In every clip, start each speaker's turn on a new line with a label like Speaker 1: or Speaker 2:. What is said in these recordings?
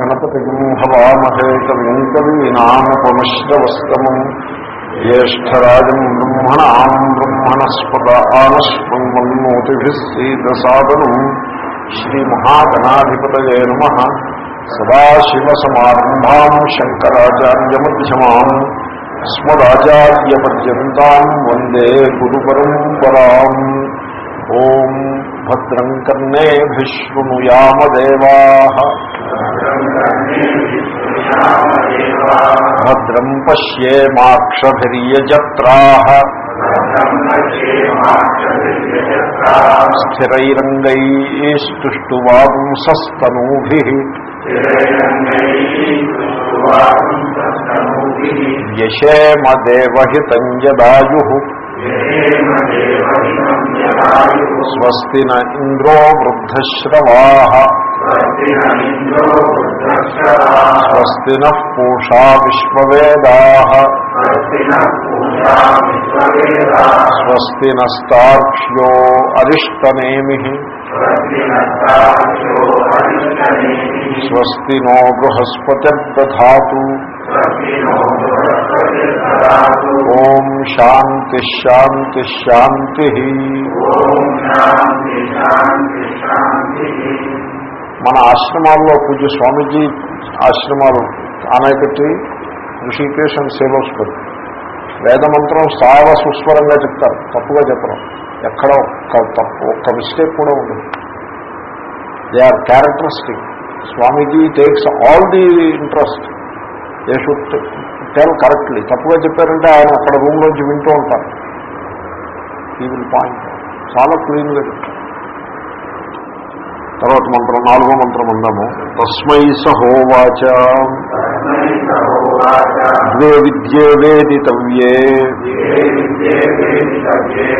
Speaker 1: గణపతిం హవామహే కవిం కవీనాముపమశ్రవస్తమం జ్యేష్టరాజం బ్రహ్మణాం బ్రహ్మణస్పద ఆనశ్వన్మన్మోతిభిస్సీదసాదనం శ్రీమహాగణాధిపతయే నమ సదాశివసమారంభాం శంకరాచార్యమధ్యమాం స్మదాచార్యపర్యంతాం వందే గురుపరంపరాం भद्रम् कर्णेभिशृणुयामदेवाः भद्रम् पश्येमाक्षभिर्यजत्राः स्थिरैरङ्गैः स्तुष्टुवांसस्तनूभिः यशेमदेवहितम् जदायुः स्वस्ति न इंद्रो वृद्धश्रवा। स्वस्ति न पूषा विश्ववेदा। स्वस्ति नस्ताक्ष्यो अरिष्टनेमि। स्वस्ति नो बृहस्पतिर्दधा శాంతి శాంతి శాంతి మన ఆశ్రమాల్లో పూజ్య స్వామీజీ ఆశ్రమాలు ఆనయకట్టి ఋషికేశ్ అండ్ సేలోస్పతి వేదమంత్రం చాలా సుస్వరంగా చెప్తారు. తప్పుగా చెప్పడం ఎక్కడ ఒక్క తప్పు ఒక్క మిస్టేక్ కూడా ఉండదు. They are characteristic Swamiji takes all the interest they should tell correctly. తప్పుగా చెప్పారంటే ఆయన అక్కడ రూమ్లోంచి వింటూ ఉంటారు. ఈ విల్ పాయింట్ చాలా క్లీన్గా చెప్తారు తర్వాత మంత్రం నాలుగో మంత్రం అందాము. తస్మై సహోవాచ. ద్వే విద్యే వేదితవ్యే.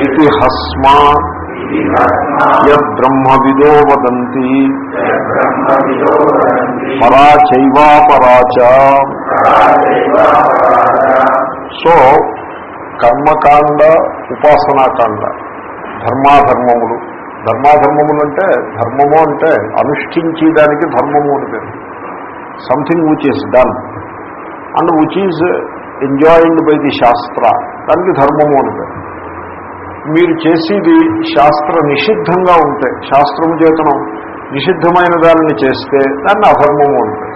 Speaker 1: ఇది హస్మా. బ్రహ్మవిదో వదంతి. పరా చైవాపరాచ సో కర్మకాండ ఉపాసనాకాండ ధర్మాధర్మములు. ధర్మాధర్మములు అంటే ధర్మము అంటే అనుష్ఠించేదానికి ధర్మము అంటే something which is done and which is enjoyed by the shastra దానికి ధర్మము అని మీరు చేసేది శాస్త్ర నిషిద్ధంగా ఉంటే శాస్త్రము చేతనం నిషిద్ధమైన దానిని చేస్తే దాన్ని అధర్మము అంటే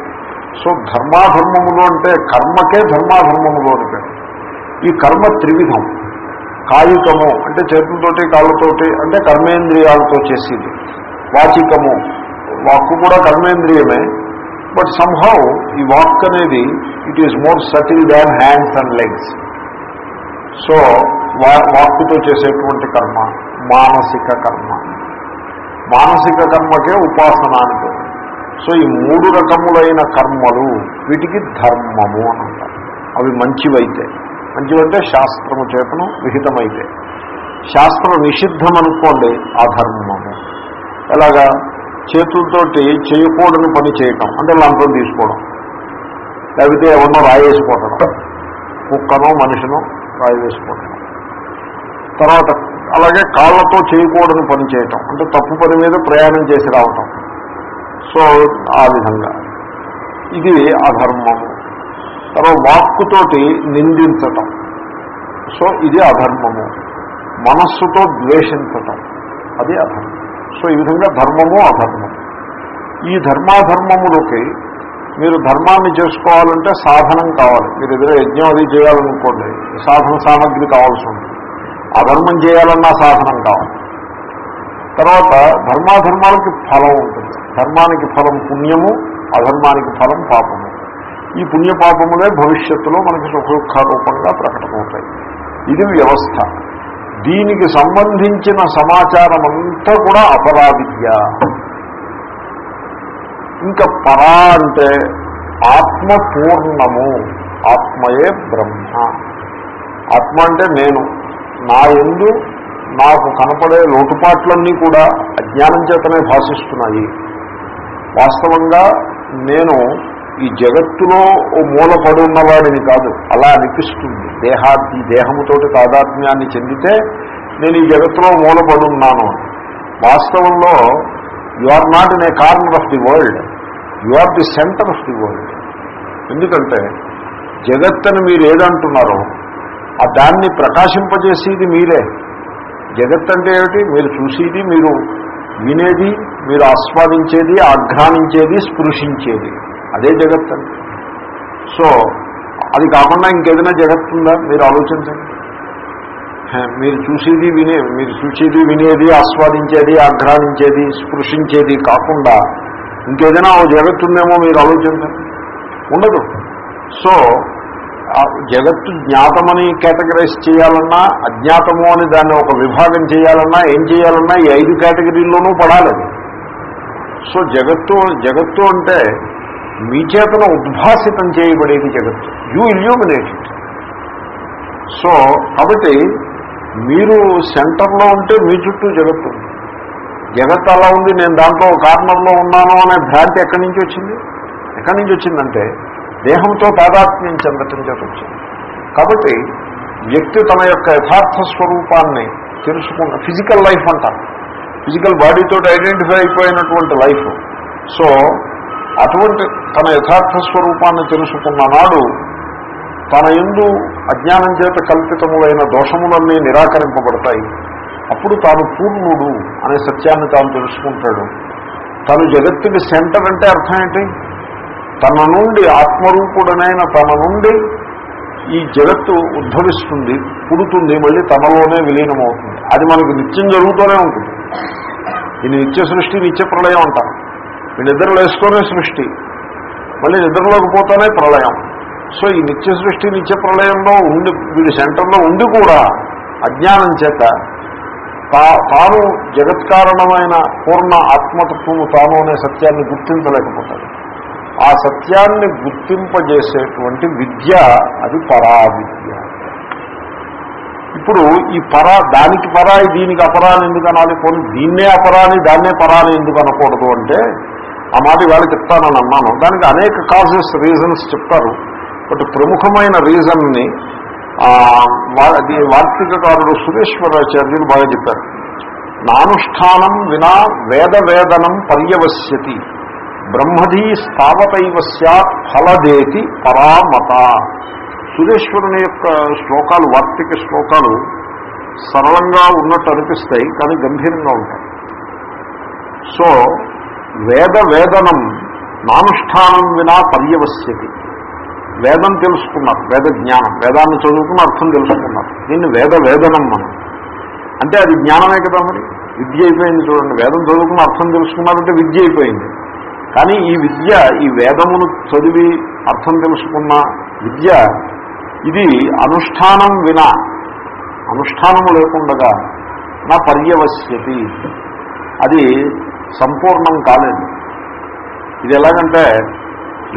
Speaker 1: సో ధర్మాధర్మములు అంటే కర్మకే ధర్మాధర్మములు అని పేరు. ఈ కర్మ త్రివిధం కాయికము అంటే చేతులతోటి కాళ్ళతోటి అంటే కర్మేంద్రియాలతో చేసేది. వాచికము వాక్కు కూడా కర్మేంద్రియమే. బట్ సంహౌ ఈ వాక్ అనేది it is more subtle than hands and legs so వాక్కుతో చేసేటువంటి కర్మ మానసిక కర్మ. మానసిక కర్మకే ఉపాసన అంటే సో ఈ మూడు రకములైన కర్మలు వీటికి ధర్మము అని అంటారు. అవి మంచివైతే. మంచివంటే శాస్త్రము చేతను విహితమైతే. శాస్త్రం నిషిద్ధం అనుకోండి అధర్మము ఎలాగా? చేతులతోటి చేయకూడని పని చేయటం అంటే లంచం తీసుకోవడం. లేకపోతే ఎవరినో రాయేసుకోవటం. కుక్కనో మనిషినో రాయి వేసుకోవటం తర్వాత అలాగే కాళ్ళతో చేయకూడని పని చేయటం అంటే తప్పు పని మీద ప్రయాణం చేసి రావటం. సో ఆ విధంగా. ఇది అధర్మము తర్వాత వాక్కుతోటి నిందించటం. సో ఇది అధర్మము. మనస్సుతో ద్వేషించటం. అది అధర్మం. సో ఈ విధంగా ధర్మము అధర్మం. ఈ ధర్మాధర్మములకి మీరు ధర్మాన్ని చేసుకోవాలంటే సాధనం కావాలి. మీరు ఎదురు యజ్ఞం అది చేయాలనుకోండి సాధన సామగ్రి కావాల్సి ఉంటుంది. అధర్మం చేయాలన్నా సాధనం కావాలి. తర్వాత ధర్మాధర్మాలకి ఫలం ఉంటుంది. ధర్మానికి ఫలం పుణ్యము అధర్మానికి ఫలం పాపము. ఈ పుణ్యపాపములే భవిష్యత్తులో మనకి సుఖదుఖారూపంగా ప్రకటమవుతాయి. ఇది వ్యవస్థ. దీనికి సంబంధించిన సమాచారం అంతా కూడా అపరావిద్య. ఇంకా పరా అంటే ఆత్మ పూర్ణము ఆత్మయే బ్రహ్మ. ఆత్మ అంటే నేను. నా ఎందు నాకు కనపడే లోటుపాట్లన్నీ కూడా అజ్ఞానం చేతనే భాషిస్తున్నాయి. వాస్తవంగా నేను ఈ జగత్తులో ఓ మూలపడి ఉన్నవాడిని కాదు అలా అనిపిస్తుంది. దేహాది దేహముతోటి తాదాత్మ్యాన్ని చెందితే నేను ఈ జగత్తులో మూలపడి ఉన్నాను. వాస్తవంలో you are not in a corner of the world you are the centre of the world ఎందుకంటే జగత్తని మీరు ఏదంటున్నారో ఆ దాన్ని ప్రకాశింపజేసేది మీరే. జగత్ అంటే ఏమిటి? మీరు చూసేది మీరు వినేది మీరు ఆస్వాదించేది ఆఘ్రానించేది స్పృశించేది. అదే జగత్ అంటే. సో అది కాకుండా ఇంకేదైనా జగత్ ఉందా? మీరు ఆలోచించండి. మీరు చూసేది వినే మీరు చూసేది వినేది ఆస్వాదించేది ఆఘ్రానించేది స్పృశించేది కాకుండా ఇంకేదైనా జగత్తుందేమో ఉందేమో మీరు ఆలోచించండి. ఉండదు. సో జగత్తు జ్ఞాతమని కేటగరైజ్ చేయాలన్నా అజ్ఞాతము అని దాన్ని ఒక విభాగం చేయాలన్నా ఏం చేయాలన్నా ఈ ఐదు కేటగిరీల్లోనూ పడాలి సో జగత్తు జగత్తు అంటే మీ చేతన ఉద్భాసితం చేయబడేది జగత్తు. యూ ఇల్యూమినేటెడ్ సో కాబట్టి మీరు సెంటర్లో ఉంటే మీ చుట్టూ జగత్తు జగత్ అలా ఉంది నేను దాంట్లో కార్నర్లో ఉన్నాను అనే భ్రాంతి ఎక్కడి నుంచి వచ్చింది? ఎక్కడి నుంచి వచ్చిందంటే దేహంతో తాదాత్మ్యం చెందటం చేత కాబట్టి వ్యక్తి తన యొక్క యథార్థ స్వరూపాన్ని తెలుసుకున్న ఫిజికల్ లైఫ్ అంటారు. ఫిజికల్ బాడీతో ఐడెంటిఫై అయిపోయినటువంటి లైఫ్ సో అటువంటి తన యథార్థ స్వరూపాన్ని తెలుసుకున్న నాడు తన ఎందు అజ్ఞానం చేత కల్పితములైన దోషములన్నీ నిరాకరింపబడతాయి. అప్పుడు తాను పూర్ణుడు అనే సత్యాన్ని తాను తెలుసుకుంటాడు. తను జగత్తుకి సెంటర్ అంటే అర్థం ఏంటి? తన నుండి ఆత్మరూపుడనైన తన నుండి ఈ జగత్తు ఉద్భవిస్తుంది పుడుతుంది మళ్ళీ తనలోనే విలీనమవుతుంది. అది మనకు నిత్యం జరుగుతూనే ఉంటుంది. ఇది నిత్య సృష్టి నిత్య ప్రళయం అంటారు. ఈ నిద్ర లేస్తూనే సృష్టి మళ్ళీ నిద్రలోకి పోతేనే ప్రళయం. సో ఈ నిత్య సృష్టి నిత్య ప్రళయంలో ఉండి వీడి సెంటర్లో ఉండి కూడా అజ్ఞానం చేత తా తాను జగత్కారణమైన పూర్ణ ఆత్మతత్వము తాను అనే సత్యాన్ని గుర్తించలేకపోతాడు. ఆ సత్యాన్ని గుర్తింపజేసేటువంటి విద్య అది పరావిద్య. ఇప్పుడు ఈ పరా దానికి పరాయి దీనికి అపరాని ఎందుకు అనాలి? కొన్ని దీన్నే అపరాని దాన్నే పరాని ఎందుకు అనకూడదు అంటే ఆ మాట ఇవాళ చెప్తానని అన్నాను. దానికి అనేక కాజెస్ రీజన్స్ చెప్తారు. బట్ ప్రముఖమైన రీజన్ని వార్తీకారుడు సురేశ్వరాచార్యులు బాగా చెప్పారు. నానుష్ఠానం వినా వేద వేదనం పర్యవస్యతి బ్రహ్మధీ స్థావతైవ సత్ ఫలదేతి పరామత. సురేశ్వరుని యొక్క శ్లోకాలు వార్తిక శ్లోకాలు సరళంగా ఉన్నట్టు అనిపిస్తాయి కానీ గంభీరంగా ఉంటాయి. సో వేద వేదనం నానుష్ఠానం వినా పర్యవస్యతి. వేదం తెలుసుకున్నారు వేద జ్ఞానం. వేదాన్ని చదువుకుని అర్థం తెలుసుకున్నారు. దీన్ని వేద వేదనం మనం అంటే అది జ్ఞానమే కదా మరి? విద్య అయిపోయింది చూడండి. వేదం చదువుకుని అర్థం తెలుసుకున్నారంటే విద్య అయిపోయింది. కానీ ఈ విద్య ఈ వేదమును చదివి అర్థం తెలుసుకున్న విద్య ఇది అనుష్ఠానం వినా అనుష్ఠానము లేకుండగా నా పర్యవశ్యతి. అది సంపూర్ణం కాలేదు. ఇది ఎలాగంటే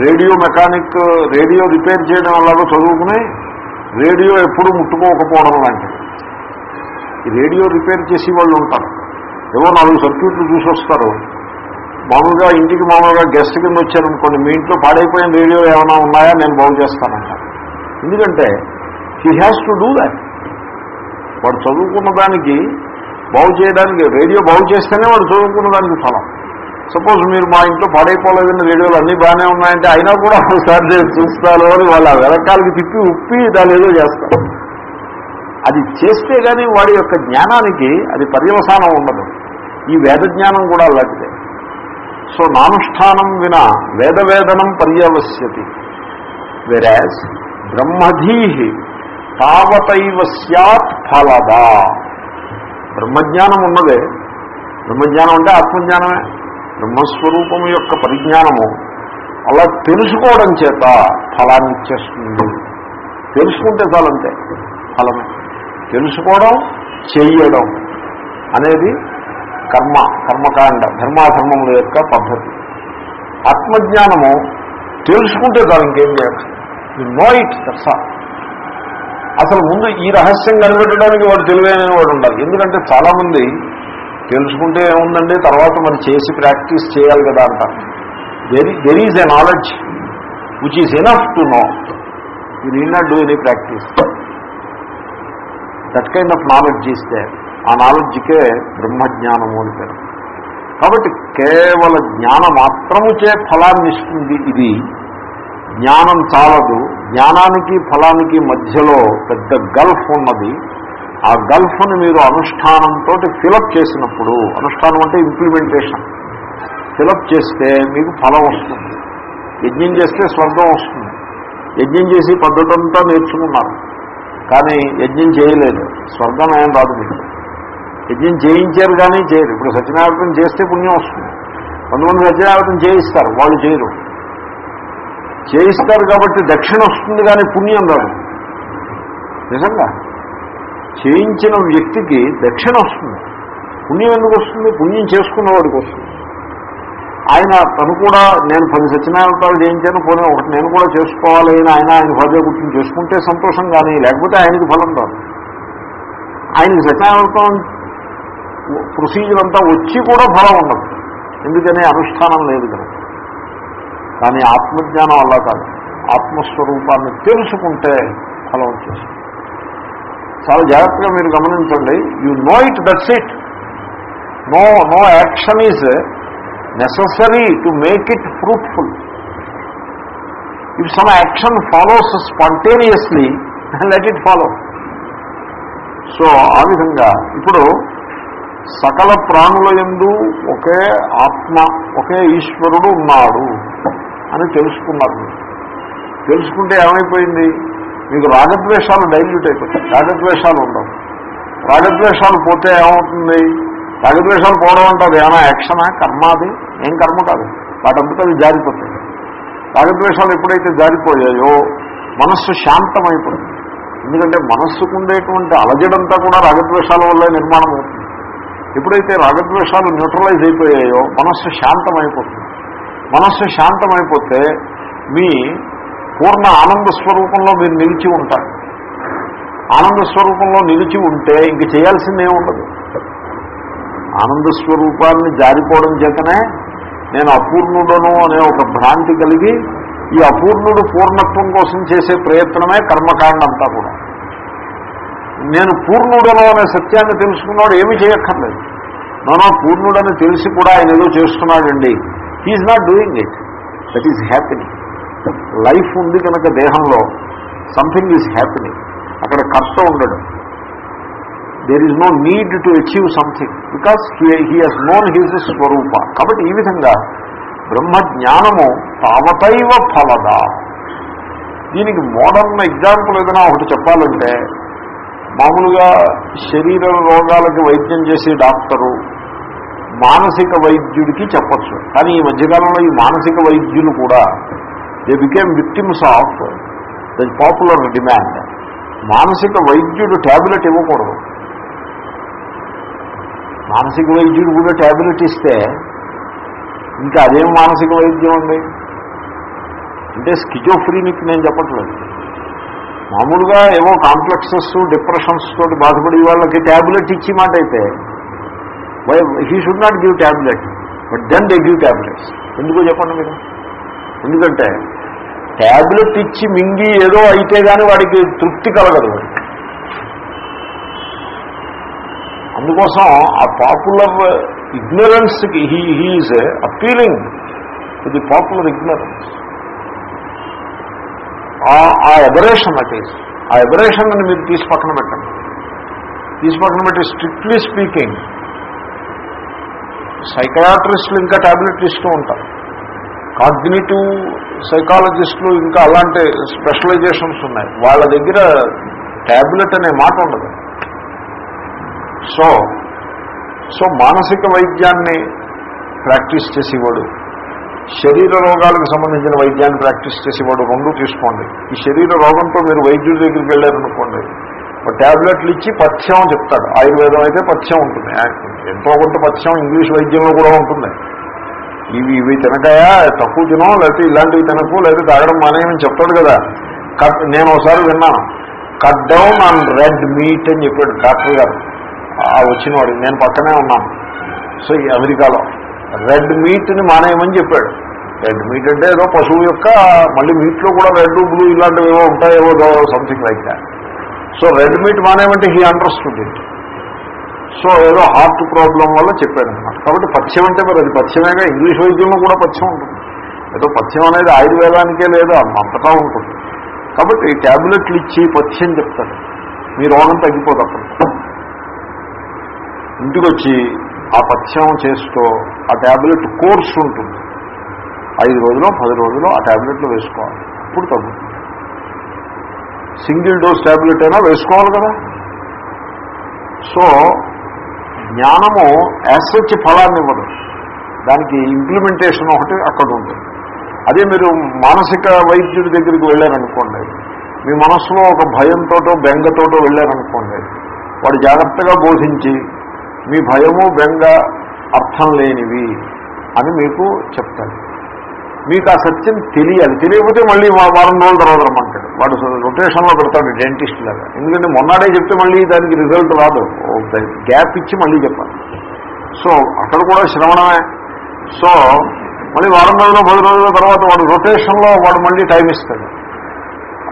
Speaker 1: రేడియో మెకానిక్ రేడియో రిపేర్ చేయడం అలాగో చదువుకుని రేడియో ఎప్పుడు ముట్టుకోకపోవడం లాంటిది. రేడియో రిపేర్ చేసి వాళ్ళు ఉంటారు. ఏవో నాలుగు సర్క్యూట్లు చూసి వస్తారు మామూలుగా ఇంటికి మామూలుగా గెస్ట్ కింద వచ్చారనుకోండి మీ ఇంట్లో పాడైపోయిన రేడియో ఏమైనా ఉన్నాయా? నేను బాగు చేస్తానంట. ఎందుకంటే he has to do that వాడు చదువుకున్న దానికి బాగు చేయడానికి రేడియో బాగు చేస్తేనే వాడు చదువుకున్న దానికి ఫలం. సపోజ్ మీరు మా ఇంట్లో పాడైపోలేదని రేడియోలు అన్నీ బాగానే ఉన్నాయంటే అయినా కూడా ఒకసారి నేను చూస్తాను అని వాళ్ళ వెనకాలకి తిప్పి ఉప్పి దాని ఏదో చేస్తారు. అది చేస్తే కానీ వాడి యొక్క జ్ఞానానికి అది పర్యవసానం ఉండదు. ఈ వేద జ్ఞానం కూడా అలాంటిదే. సో నానుష్ఠానం వినా వేదవేదనం పర్యవస్యతి వెరాజ్ బ్రహ్మధీ తావతైవ సత్ ఫలదా. బ్రహ్మజ్ఞానం ఉన్నదే. బ్రహ్మజ్ఞానం అంటే ఆత్మజ్ఞానమే. బ్రహ్మస్వరూపం యొక్క పరిజ్ఞానము అలా తెలుసుకోవడం చేత ఫలాన్ని ఇచ్చేస్తుంది తెలుసుకుంటే చాలంతే. ఫలమే. తెలుసుకోవడం చెయ్యడం అనేది కర్మ కర్మకాండ ధర్మాధర్మముల యొక్క పద్ధతి. ఆత్మజ్ఞానము తెలుసుకుంటే దాని ఇంకేం చేయాలి యు నో ఇట్ దట్స్ అసలు ముందు ఈ రహస్యం కనిపెట్టడానికి వాడు తెలివైన వాడు ఉండాలి. ఎందుకంటే చాలామంది తెలుసుకుంటే ఏముందండి తర్వాత మరి చేసి ప్రాక్టీస్ చేయాలి కదా అంటారు there there is a knowledge which is enough to know you need not do any practice that kind of knowledge ఇస్తే ఆ నాలెడ్జ్కే బ్రహ్మజ్ఞానము అని పేరు. కాబట్టి కేవల జ్ఞాన మాత్రము చే ఫలాన్ని ఇస్తుంది ఇది. జ్ఞానం చాలదు. జ్ఞానానికి ఫలానికి మధ్యలో పెద్ద గల్ఫ్ ఉన్నది. ఆ గల్ఫ్ని మీరు అనుష్ఠానంతో ఫిలప్ చేసినప్పుడు అనుష్ఠానం అంటే ఇంప్లిమెంటేషన్. ఫిలప్ చేస్తే మీకు ఫలం వస్తుంది. యజ్ఞం చేస్తే స్వర్గం వస్తుంది. యజ్ఞం చేసి పద్ధతి అంతా నేర్చుకున్నారు. కానీ యజ్ఞం చేయలేదు. స్వర్గం ఏం రాదు మీకు. యజ్ఞం చేయించారు కానీ చేయరు. ఇప్పుడు సత్యనారాయణ చేస్తే పుణ్యం వస్తుంది. కొంతమంది సత్యనారాయణ చేయిస్తారు వాళ్ళు చేయరు. చేయిస్తారు కాబట్టి దక్షిణ వస్తుంది కానీ పుణ్యం రాదు. నిజంగా? చేయించిన వ్యక్తికి దక్షిణ వస్తుంది. పుణ్యం ఎందుకు వస్తుంది? పుణ్యం చేసుకున్నవాడికి వస్తుంది. ఆయన తను కూడా నేను పది సత్యనారాయణాలు చేయించాను పోనీ ఒకటి నేను కూడా చేసుకోవాలి అని ఆయన ఆయన భద్ర గుర్తిని చేసుకుంటే సంతోషం కానీ లేకపోతే ఆయనకి ఫలం రాదు. ఆయనకి సత్యనారాయణ ప్రొసీజర్ అంతా వచ్చి కూడా ఫలం ఉండదు. ఎందుకనే అనుష్ఠానం లేదు కనుక కానీ ఆత్మజ్ఞానం అలా కాదు. ఆత్మస్వరూపాన్ని తెలుసుకుంటే ఫలం వచ్చేస్తుంది. చాలా జాగ్రత్తగా మీరు గమనించండి. You know it that's it no no action is necessary to make it fruitful if some action follows spontaneously let it follow so ఆ విధంగా ఇప్పుడు సకల ప్రాణుల ఎందు ఒకే ఆత్మ ఒకే ఈశ్వరుడు ఉన్నాడు అని తెలుసుకున్నారు. తెలుసుకుంటే ఏమైపోయింది? మీకు రాగద్వేషాలు డైల్యూట్ అయిపోతాయి. రాగద్వేషాలు ఉండవు. రాగద్వేషాలు పోతే ఏమవుతుంది? రాగద్వేషాలు పోవడం అంటారు ఏమైనా యాక్షనా? కర్మ అది? ఏం కర్మ కాదు. వాటంతటా అది జారిపోతాయి. రాగద్వేషాలు ఎప్పుడైతే జారిపోయాయో మనస్సు శాంతమైపోతుంది. ఎందుకంటే మనస్సుకు ఉండేటువంటి అలజడంతా కూడా రాగద్వేషాల వల్లే నిర్మాణం అవుతుంది ఎప్పుడైతే రాగద్వేషాలు న్యూట్రలైజ్ అయిపోయాయో మనస్సు శాంతమైపోతుంది. మనస్సు శాంతమైపోతే మీ పూర్ణ ఆనంద స్వరూపంలో మీరు నిలిచి ఉంటారు. ఆనంద స్వరూపంలో నిలిచి ఉంటే ఇంక చేయాల్సిందే ఉండదు ఆనంద స్వరూపాన్ని జారిపోవడం చేతనే నేను అపూర్ణుడను అనే ఒక భ్రాంతి కలిగి ఈ అపూర్ణుడు పూర్ణత్వం కోసం చేసే ప్రయత్నమే కర్మకాండ అంతా కూడా. నేను పూర్ణుడను అనే సత్యాన్ని తెలుసుకున్నాడు ఏమీ చేయక్కర్లేదు. నోనో పూర్ణుడని తెలిసి కూడా ఆయన ఏదో చేస్తున్నాడండి. He is not doing it that is happening life ఉంది కనుక దేహంలో సంథింగ్ ఈజ్ హ్యాపీనింగ్ అక్కడ కర్త ఉండడం. There is no need to achieve something because he has known his స్వరూప కాబట్టి ఈ విధంగా బ్రహ్మ జ్ఞానము తావతైవ ఫలదా. దీనికి మోడర్న్ ఎగ్జాంపుల్ ఏదైనా ఒకటి చెప్పాలంటే మామూలుగా శరీర రోగాలకి వైద్యం చేసే డాక్టరు మానసిక వైద్యుడికి చెప్పచ్చు. కానీ ఈ మధ్యకాలంలో ఈ మానసిక వైద్యులు కూడా they became victims of the popular demand మానసిక వైద్యుడు ట్యాబ్లెట్ ఇవ్వకూడదు. మానసిక వైద్యుడు కూడా ట్యాబ్లెట్ ఇస్తే ఇంకా అదేం మానసిక వైద్యం అండి? అంటే స్కిజోఫ్రీనిక్ నేను చెప్పట్లేదు. మామూలుగా ఏవో కాంప్లెక్సెస్ డిప్రెషన్స్ తోటి బాధపడి వాళ్ళకి ట్యాబ్లెట్ ఇచ్చి మాట అయితే he should not give tablet but then they give tablets ఎందుకో చెప్పండి మీరు? ఎందుకంటే ట్యాబ్లెట్ ఇచ్చి మింగి ఏదో అయితే కానీ వాడికి తృప్తి కలగదు. అందుకోసం ఆ పాపులర్ ఇగ్నరెన్స్కి హీ హీఈస్ అపీలింగ్ ఇది పాపులర్ ఇగ్నరెన్స్ ఆ ఎబరేషన్ అది ఆ ఎబరేషన్ అని మీరు తీసి పక్కన పెట్టండి. తీసి పక్కన పెట్టి స్ట్రిక్ట్లీ స్పీకింగ్ సైకయాట్రిస్టులు ఇంకా ట్యాబ్లెట్లు ఇస్తూ ఉంటారు. కాగ్నిటివ్ సైకాలజిస్టులు ఇంకా అలాంటి స్పెషలైజేషన్స్ ఉన్నాయి. వాళ్ళ దగ్గర ట్యాబ్లెట్ అనే మాట ఉండదు. సో సో మానసిక వైద్యాన్ని ప్రాక్టీస్ చేసేవాడు శరీర రోగాలకు సంబంధించిన వైద్యాన్ని ప్రాక్టీస్ చేసేవాడు రెండు తీసుకోండి. ఈ శరీర రోగంతో మీరు వైద్యుడి దగ్గరికి వెళ్ళారనుకోండి ఒక ట్యాబ్లెట్లు ఇచ్చి పథ్యం చెప్తాడు. ఆయుర్వేదం అయితే పథ్యం ఉంటుంది. ఎంతో కొంత పథ్యం ఇంగ్లీష్ వైద్యంలో కూడా ఉంటుంది. ఇవి ఇవి తినకాయా? తక్కువ తినో లేకపోతే ఇలాంటివి తినకు లేదా తాగడం మానేయమని చెప్తాడు కదా. కట్ నేను ఒకసారి విన్నాను cut down on red meat అని చెప్పాడు డాక్టర్ గారు. వచ్చిన వాడికి నేను పక్కనే ఉన్నాను. సో ఈ అమెరికాలో రెడ్ మీట్ని మానేయమని చెప్పాడు. రెడ్ మీట్ అంటే ఏదో పశువు యొక్క మళ్ళీ మీట్లో కూడా రెడ్ బ్లూ ఇలాంటివి ఏవో ఉంటాయేవో something like that so red meat మానేయమంటే he understood it so ఏదో హార్ట్ ప్రాబ్లం వల్ల చెప్పాడు అనమాట కాబట్టి పథ్యం అంటే మరి అది పథ్యమేగా ఇంగ్లీష్ వైద్యంలో కూడా పథ్యం ఉంటుంది. ఏదో పథ్యం అనేది ఆయుర్వేదానికే లేదు అంతటా ఉంటుంది. కాబట్టి ఈ ట్యాబ్లెట్లు ఇచ్చి పథ్యం చెప్తాడు. మీ రోగం తగ్గిపోదు అప్పుడు. ఇంటికి వచ్చి ఆ పథ్యం చేస్తూ ఆ ట్యాబ్లెట్ కోర్స్ ఉంటుంది. ఐదు రోజులు పది రోజులు ఆ ట్యాబ్లెట్లు వేసుకోవాలి. అప్పుడు తగ్గుతుంది. సింగిల్ డోస్ ట్యాబ్లెట్ అయినా వేసుకోవాలి కదా? సో జ్ఞానము యాసొచ్చి ఫలాన్ని ఇవ్వదు. దానికి ఇంప్లిమెంటేషన్ ఒకటి అక్కడ ఉంటుంది అదే మీరు మానసిక వైద్యుడి దగ్గరికి వెళ్ళారనుకోండి మీ మనసులో ఒక భయంతోటో బెంగతోటో వెళ్ళారనుకోండి వాడు జాగ్రత్తగా బోధించి మీ భయము బెంగ అర్థం లేనివి అని మీకు చెప్తాడు. మీకు ఆ సత్యం తెలియాలి. తెలియకపోతే మళ్ళీ వారం రోజుల తర్వాత రమ్మంటాడు. వాడు రొటేషన్లో పెడతాడు డెంటిస్ట్ లాగా. ఎందుకంటే మొన్నాడే చెప్తే మళ్ళీ దానికి రిజల్ట్ రాదు. గ్యాప్ ఇచ్చి మళ్ళీ చెప్పాలి. సో అక్కడ కూడా శ్రవణమే. సో మళ్ళీ వారం రోజులు పది రోజుల తర్వాత వాడు రొటేషన్లో వాడు మళ్ళీ టైం ఇస్తాడు.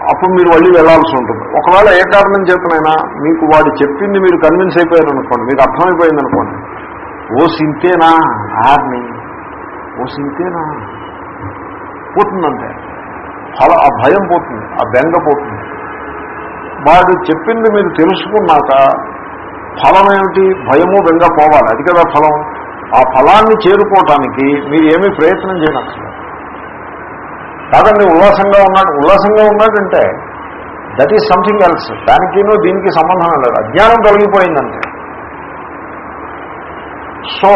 Speaker 1: అప్పుడు మీరు మళ్ళీ వెళ్ళాల్సి ఉంటుంది. ఒకవేళ ఏ కారణం చేతనైనా మీకు వాడు చెప్పింది మీరు కన్విన్స్ అయిపోయారు అనుకోండి మీకు అర్థమైపోయింది అనుకోండి ఓ సింతేనా? ఆర్ని ఓ సింతేనా? పోతుందంటే. ఫల ఆ భయం పోతుంది ఆ బెంగ పోతుంది. వాడు చెప్పింది మీరు తెలుసుకున్నాక ఫలం ఏమిటి? భయము బెంగ పోవాలి. అది కదా ఫలం. ఆ ఫలాన్ని చేరుకోవటానికి మీరు ఏమీ ప్రయత్నం చేయనక్కర్లేదు. కాదండి ఉల్లాసంగా ఉన్నాడు ఉల్లాసంగా ఉన్నాడంటే దట్ ఈజ్ సంథింగ్ ఎల్స్ దానికినో దీనికి సంబంధం లేదు. అజ్ఞానం తొలగిపోయిందంటే. సో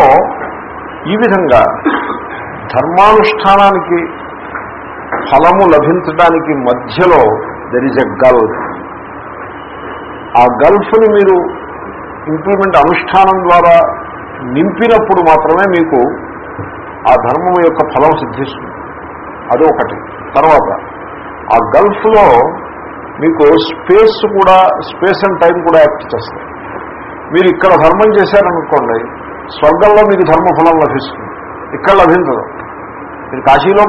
Speaker 1: ఈ విధంగా ధర్మానుష్ఠానానికి ఫలము లభించడానికి మధ్యలో దెర్ ఈజ్ ఎ గల్ఫ్ ఆ గల్ఫ్ని మీరు ఇంప్లిమెంట్ అనుష్ఠానం ద్వారా నింపినప్పుడు మాత్రమే మీకు ఆ ధర్మం యొక్క ఫలం సిద్ధిస్తుంది. అది ఒకటి తర్వాత ఆ గల్ఫ్లో మీకు స్పేస్ కూడా స్పేస్ అండ్ టైం కూడా యాక్ట్ చేస్తాయి. మీరు ఇక్కడ ధర్మం చేశారనుకోండి స్వర్గంలో మీకు ధర్మఫలం లభిస్తుంది. ఇక్కడ లభించదు. మీరు కాశీలో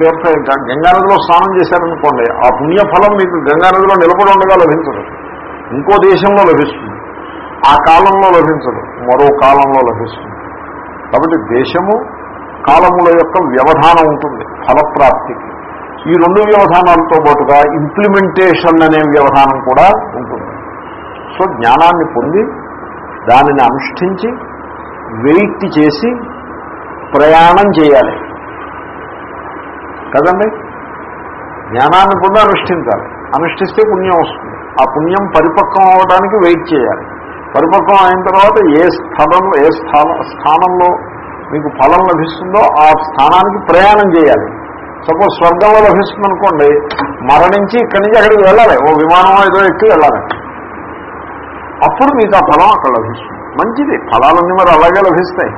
Speaker 1: పేరుతో తీర్థ గంగానదిలో స్నానం చేశారనుకోండి ఆ పుణ్యఫలం మీకు గంగానదిలో నిలబడి ఉండగా లభించదు. ఇంకో దేశంలో లభిస్తుంది. ఆ కాలంలో లభించదు. మరో కాలంలో లభిస్తుంది. కాబట్టి దేశము కాలముల యొక్క వ్యవధానం ఉంటుంది ఫలప్రాప్తికి. ఈ రెండు వ్యవధానాలతో పాటుగా ఇంప్లిమెంటేషన్ అనే వ్యవధానం కూడా ఉంటుంది. సో జ్ఞానాన్ని పొంది దానిని అనుష్ఠించి వెయిట్ చేసి ప్రయాణం చేయాలి. కదండి? జ్ఞానాన్ని పొంది అనుష్ఠించాలి. అనుష్ఠిస్తే పుణ్యం వస్తుంది. ఆ పుణ్యం పరిపక్వం అవడానికి వెయిట్ చేయాలి. పరిపక్వం అయిన తర్వాత ఏ స్థలంలో ఏ స్థాన స్థానంలో మీకు ఫలం లభిస్తుందో ఆ స్థానానికి ప్రయాణం చేయాలి. సపోజ్ స్వర్గంలో లభిస్తుంది అనుకోండి మరణించి ఇక్కడి నుంచి అక్కడికి వెళ్ళాలి. ఓ విమానం ఏదో ఎక్కి వెళ్ళాలి. అప్పుడు మీకు ఆ ఫలం అక్కడ లభిస్తుంది. మంచిది. ఫలాలన్నీ మరి అలాగే లభిస్తాయి.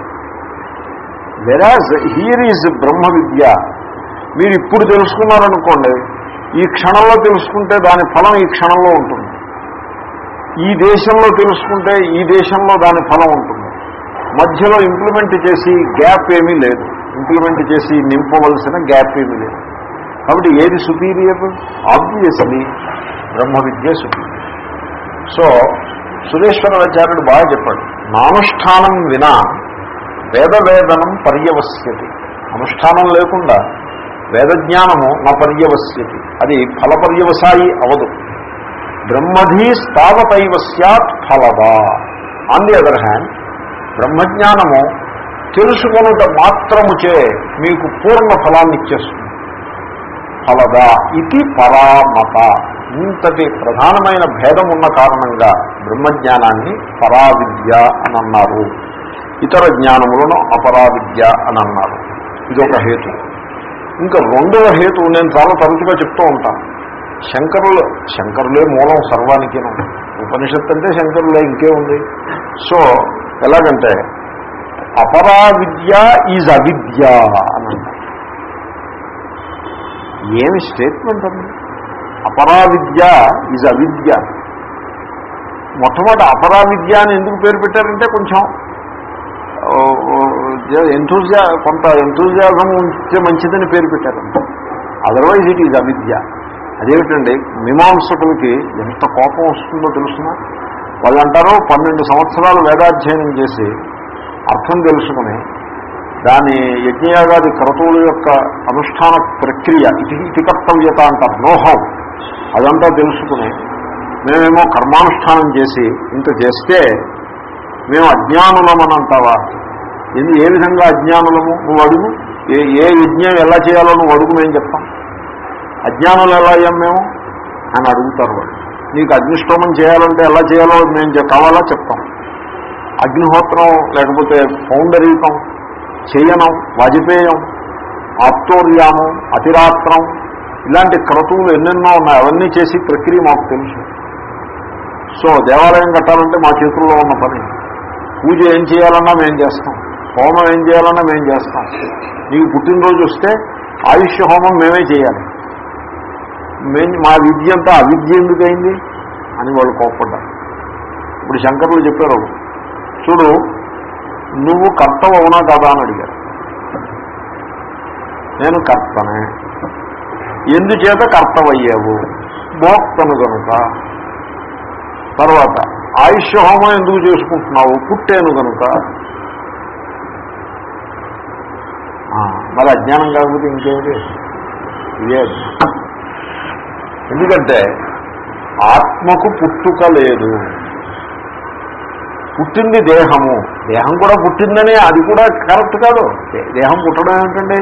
Speaker 1: వెరాజ్ హీర్ ఈజ్ బ్రహ్మ విద్య. మీరు ఇప్పుడు తెలుసుకున్నారనుకోండి ఈ క్షణంలో తెలుసుకుంటే దాని ఫలం ఈ క్షణంలో ఉంటుంది. ఈ దేశంలో తెలుసుకుంటే ఈ దేశంలో దాని ఫలం ఉంటుంది. మధ్యలో ఇంప్లిమెంట్ చేసి గ్యాప్ ఏమీ లేదు. ఇంప్లిమెంట్ చేసి నింపవలసిన గ్యాప్ ఏమీ లేదు. కాబట్టి ఏది సుపీరియర్ ఆబ్వియస్లీ బ్రహ్మ విద్య సుపీరియర్ సో సురేశ్వరాచార్యుడు బాగా చెప్పాడు నానుష్ఠానం వినా వేదవేదనం పర్యవస్యతి అనుష్ఠానం లేకుండా వేదజ్ఞానము నా పర్యవస్యతి అది ఫలపర్యవసాయి అవదు. బ్రహ్మధీ స్థావతైవ సత్ ఫలవా ఆన్ ది అదర్ హ్యాండ్ బ్రహ్మజ్ఞానము తెలుసుకొనుట మాత్రముచే మీకు పూర్ణ ఫలాన్ని ఇచ్చేస్తుంది. ఫలదా ఇది పరామత. ఇంతటి ప్రధానమైన భేదం ఉన్న కారణంగా బ్రహ్మజ్ఞానాన్ని పరావిద్య అని అన్నారు ఇతర జ్ఞానములను అపరావిద్య అని అన్నారు ఇదొక హేతు. ఇంకా రెండవ హేతు నేను చాలా తరచుగా చెప్తూ ఉంటాను శంకరులు శంకరులే మూలం సర్వానికి ఉపనిషత్తు అంటే శంకరులే ఇంకే ఉంది. సో ఎలాగంటే అపరా విద్య ఈజ్ అవిద్య అని ఏమి స్టేట్మెంట్ అండి అపరా విద్య ఈజ్ అవిద్య. మొట్టమొదటి అపరా విద్య అని ఎందుకు పేరు పెట్టారంటే కొంచెం ఎంతూజియా కొంత ఎంతూజియాజం ఉంటే మంచిదని పేరు పెట్టారు అదర్వైజ్ ఇట్ ఈజ్ అవిద్య. అదేమిటండి? మీమాంసకులకి ఎంత కోపం వస్తుందో తెలుసునా? వాళ్ళు అంటారు పన్నెండు సంవత్సరాలు వేదాధ్యయనం చేసి అర్థం తెలుసుకుని దాని యజ్ఞయాగాది క్రతువుల యొక్క అనుష్ఠాన ప్రక్రియ ఇది ఇతి కర్తవ్యత అంటారు నోహం అదంతా తెలుసుకుని మేమేమో కర్మానుష్ఠానం చేసి ఇంత చేస్తే మేము అజ్ఞానులమని అంటావా ఎందు ఏ విధంగా అజ్ఞానులము? నువ్వు అడుగు. ఏ ఏ యజ్ఞం ఎలా చేయాలో నువ్వు అడుగు మేము చెప్తాం. అజ్ఞానులు ఎలా అయ్యాం మేము? అని అడుగుతారు వాళ్ళు. నీకు అగ్నిష్టోమం చేయాలంటే ఎలా చేయాలో మేము చెప్- కావాలా చెప్తాం. అగ్నిహోత్రం లేకపోతే పౌండరీకం చేయనం వాజపేయం ఆప్తోర్యామం అతిరాత్రం ఇలాంటి క్రతువులు ఎన్నెన్నో ఉన్నాయి. అవన్నీ చేసి ప్రక్రియ మాకు తెలుసు. సో దేవాలయం కట్టాలంటే మా చేతుల్లో ఉన్న పని. పూజ ఏం చేయాలన్నా మేము చేస్తాం. హోమం ఏం చేయాలన్నా మేము చేస్తాం. నీకు పుట్టినరోజు వస్తే ఆయుష్య హోమం మేమే చేయాలి. మా విద్య అంతా అవిద్య ఎందుకైంది అని వాళ్ళు కోప్పడ్డారు. ఇప్పుడు శంకరులు చెప్పారు చూడు నువ్వు కర్తవ అవునా కదా? అని అడిగారు. నేను కర్తనే. ఎందుచేత కర్తవయ్యావు? భోక్తను కనుక తర్వాత ఆయుష్య హోమం ఎందుకు చేసుకుంటున్నావు? పుట్టేను కనుక మరి అజ్ఞానం కాకపోతే ఇంకేమిటి? ఇదే ఎందుకంటే ఆత్మకు పుట్టుక లేదు. పుట్టింది దేహము. దేహం కూడా పుట్టిందని అది కూడా కరెక్ట్ కాదు. దేహం పుట్టడం ఏమిటండి?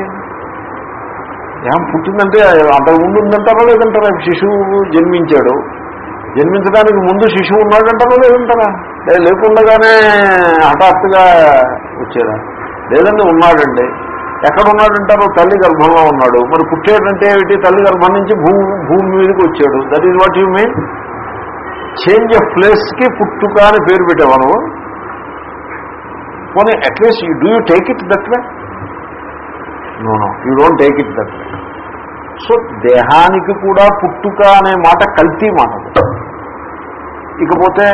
Speaker 1: దేహం పుట్టిందంటే అంతకుముందు ఉందంటారా లేదంటారా? శిశువు జన్మించాడు. జన్మించడానికి ముందు శిశువు ఉన్నాడంటారా లేదంటారా? లేకుండగానే హఠాత్తుగా వచ్చేదా? లేదండి ఉన్నాడండి. ఎక్కడున్నాడంటారు తల్లి గర్భంలో ఉన్నాడు. మరి పుట్టేటంటే ఏమిటి? తల్లి గర్భం నుంచి భూమి మీదకి వచ్చాడు. That is what you mean change of ప్లేస్కి పుట్టుక అని పేరు పెట్టేవాను పోనీ at least you do you take it that way no no you don't take it that way so దేహానికి కూడా పుట్టుక అనే మాట కల్తీ మాట. ఇకపోతే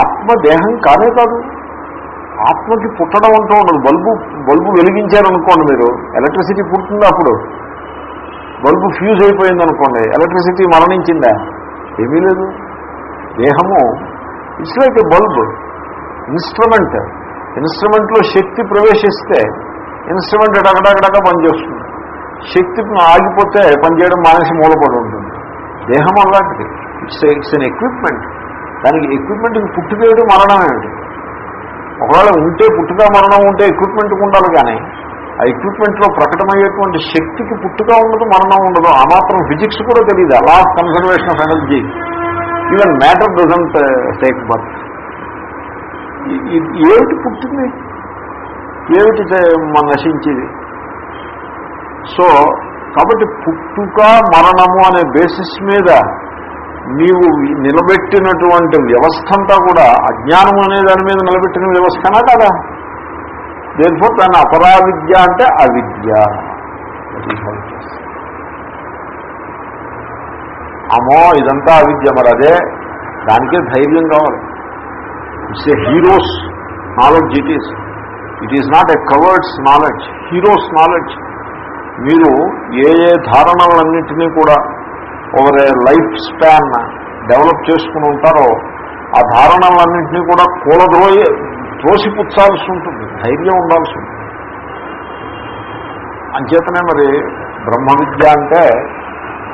Speaker 1: ఆత్మ దేహం కానే కాదు. ఆత్మకి పుట్టడం అంటూ ఉండదు. బల్బు బల్బు వెలిగించారనుకోండి మీరు. ఎలక్ట్రిసిటీ పుడుతుందా అప్పుడు? బల్బు ఫ్యూజ్ అయిపోయింది అనుకోండి ఎలక్ట్రిసిటీ మరణించిందా? ఏమీ లేదు. దేహము it's like a bulb. Instrument. ఇన్స్ట్రుమెంట్లో శక్తి ప్రవేశిస్తే ఇన్స్ట్రుమెంట్ డగడగడగా పనిచేస్తుంది. శక్తి ఆగిపోతే పనిచేయడం మానేసి మూలపడి ఉంటుంది. దేహం అలాంటిది. It's it's an equipment. దానికి ఎక్విప్మెంట్కి పుట్టుకేయడం మరణం ఏమిటి ఒకవేళ ఉంటే పుట్టుక మరణం ఉంటే ఎక్విప్మెంట్ ఉండాలి కానీ ఆ ఎక్విప్మెంట్లో ప్రకటమయ్యేటువంటి శక్తికి పుట్టుక ఉండదు మరణం ఉండదు. ఆ మాత్రం ఫిజిక్స్ కూడా తెలియదు. అలా of conservation of energy even matter doesn't take birth ఏమిటి పుట్టింది? ఏమిటి మన నశించేది? సో కాబట్టి పుట్టుక మరణము అనే బేసిస్ మీద నీవు నిలబెట్టినటువంటి వ్యవస్థ అంతా కూడా అజ్ఞానం అనే దాని మీద నిలబెట్టిన వ్యవస్థనా కదా? దేనిపో దాని అపరావిద్య అంటే అవిద్య. అమ్మో ఇదంతా అవిద్య మరి అదే. దానికే ధైర్యం కావాలి. It's a hero's knowledge it is it is not a coward's knowledge hero's knowledge మీరు ఏ ఏ ధారణలన్నింటినీ కూడా over a life span develop చేసుకుని ఉంటారో ఆ ధారణలన్నింటినీ కూడా కూలద్రోయి త్రోసిపుచ్చాల్సి ఉంటుంది ధైర్యం ఉండాల్సి ఉంటుంది అంచేతనే మరి బ్రహ్మ విద్య అంటే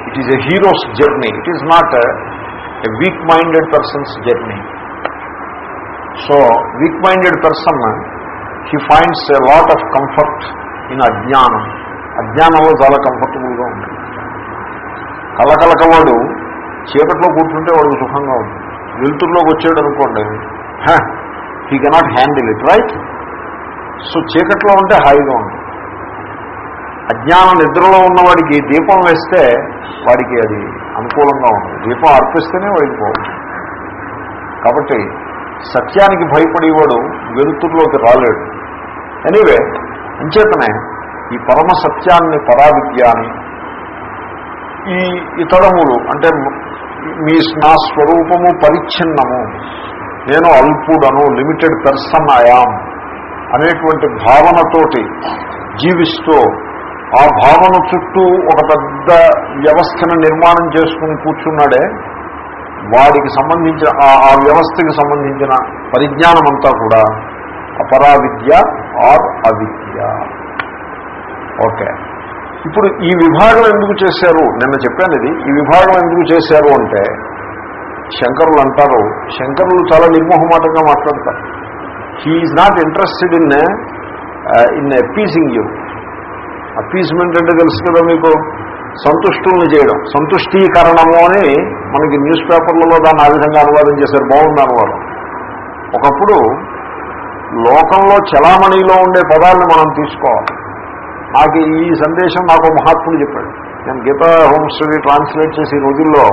Speaker 1: it is a hero's journey it is not a weak minded person's journey so weak minded person he finds a lot of comfort in అజ్ఞానం అజ్ఞానంలో చాలా కంఫర్టబుల్గా ఉంటుంది. కలకలకవాడు చీకట్లో కూర్చుంటే వాడు సుఖంగా ఉంటుంది. వెలుతురులోకి వచ్చాడు అనుకోండి he cannot handle it right so చీకట్లో ఉంటే హాయిగా ఉంటుంది. అజ్ఞానం నిద్రలో ఉన్నవాడికి దీపం వేస్తే వాడికి అది అనుకూలంగా ఉంటుంది. దీపం అర్పిస్తేనే వాడికి పోవచ్చు కాబట్టి సత్యానికి భయపడేవాడు వెలుతురులోకి రాలేడు. ఎనీవే అంచేతనే ఈ పరమ సత్యాన్ని పరావిద్య అని ఈ ఇతరములు అంటే మీ నా స్వరూపము పరిచ్ఛిన్నము నేను అల్పుడను లిమిటెడ్ పెర్సన్ అయాం అనేటువంటి భావనతోటి జీవిస్తూ ఆ భావన చుట్టూ ఒక పెద్ద వ్యవస్థను నిర్మాణం చేసుకుని కూర్చున్నాడే వాడికి సంబంధించిన ఆ- వ్యవస్థకి సంబంధించిన పరిజ్ఞానం అంతా కూడా అపరావిద్య ఆర్ అవిద్య. ఓకే. ఇప్పుడు ఈ విభాగం ఎందుకు చేశారు? నిన్న చెప్పాను ఇది. ఈ విభాగం ఎందుకు చేశారు అంటే శంకరులు అంటారు శంకరులు చాలా నిర్మోహమాటంగా మాట్లాడతారు. He is not interested in in appeasing you appeasement అంటే తెలుసు కదా మీకు? సంతుష్టుల్ని చేయడం. సంతుష్టీకరణము అని మనకి న్యూస్ పేపర్లలో దాన్ని ఆ విధంగా అనువాదం చేశారు. బాగుంది అనువాదం ఒకప్పుడు లోకంలో చలామణిలో ఉండే పదాలను మనం తీసుకోవాలి. నాకు ఈ సందేశం నాకు ఒక మహాత్ముడు చెప్పాడు. నేను గీతా హోమ్ స్టడీ ట్రాన్స్లేట్ చేసే రోజుల్లో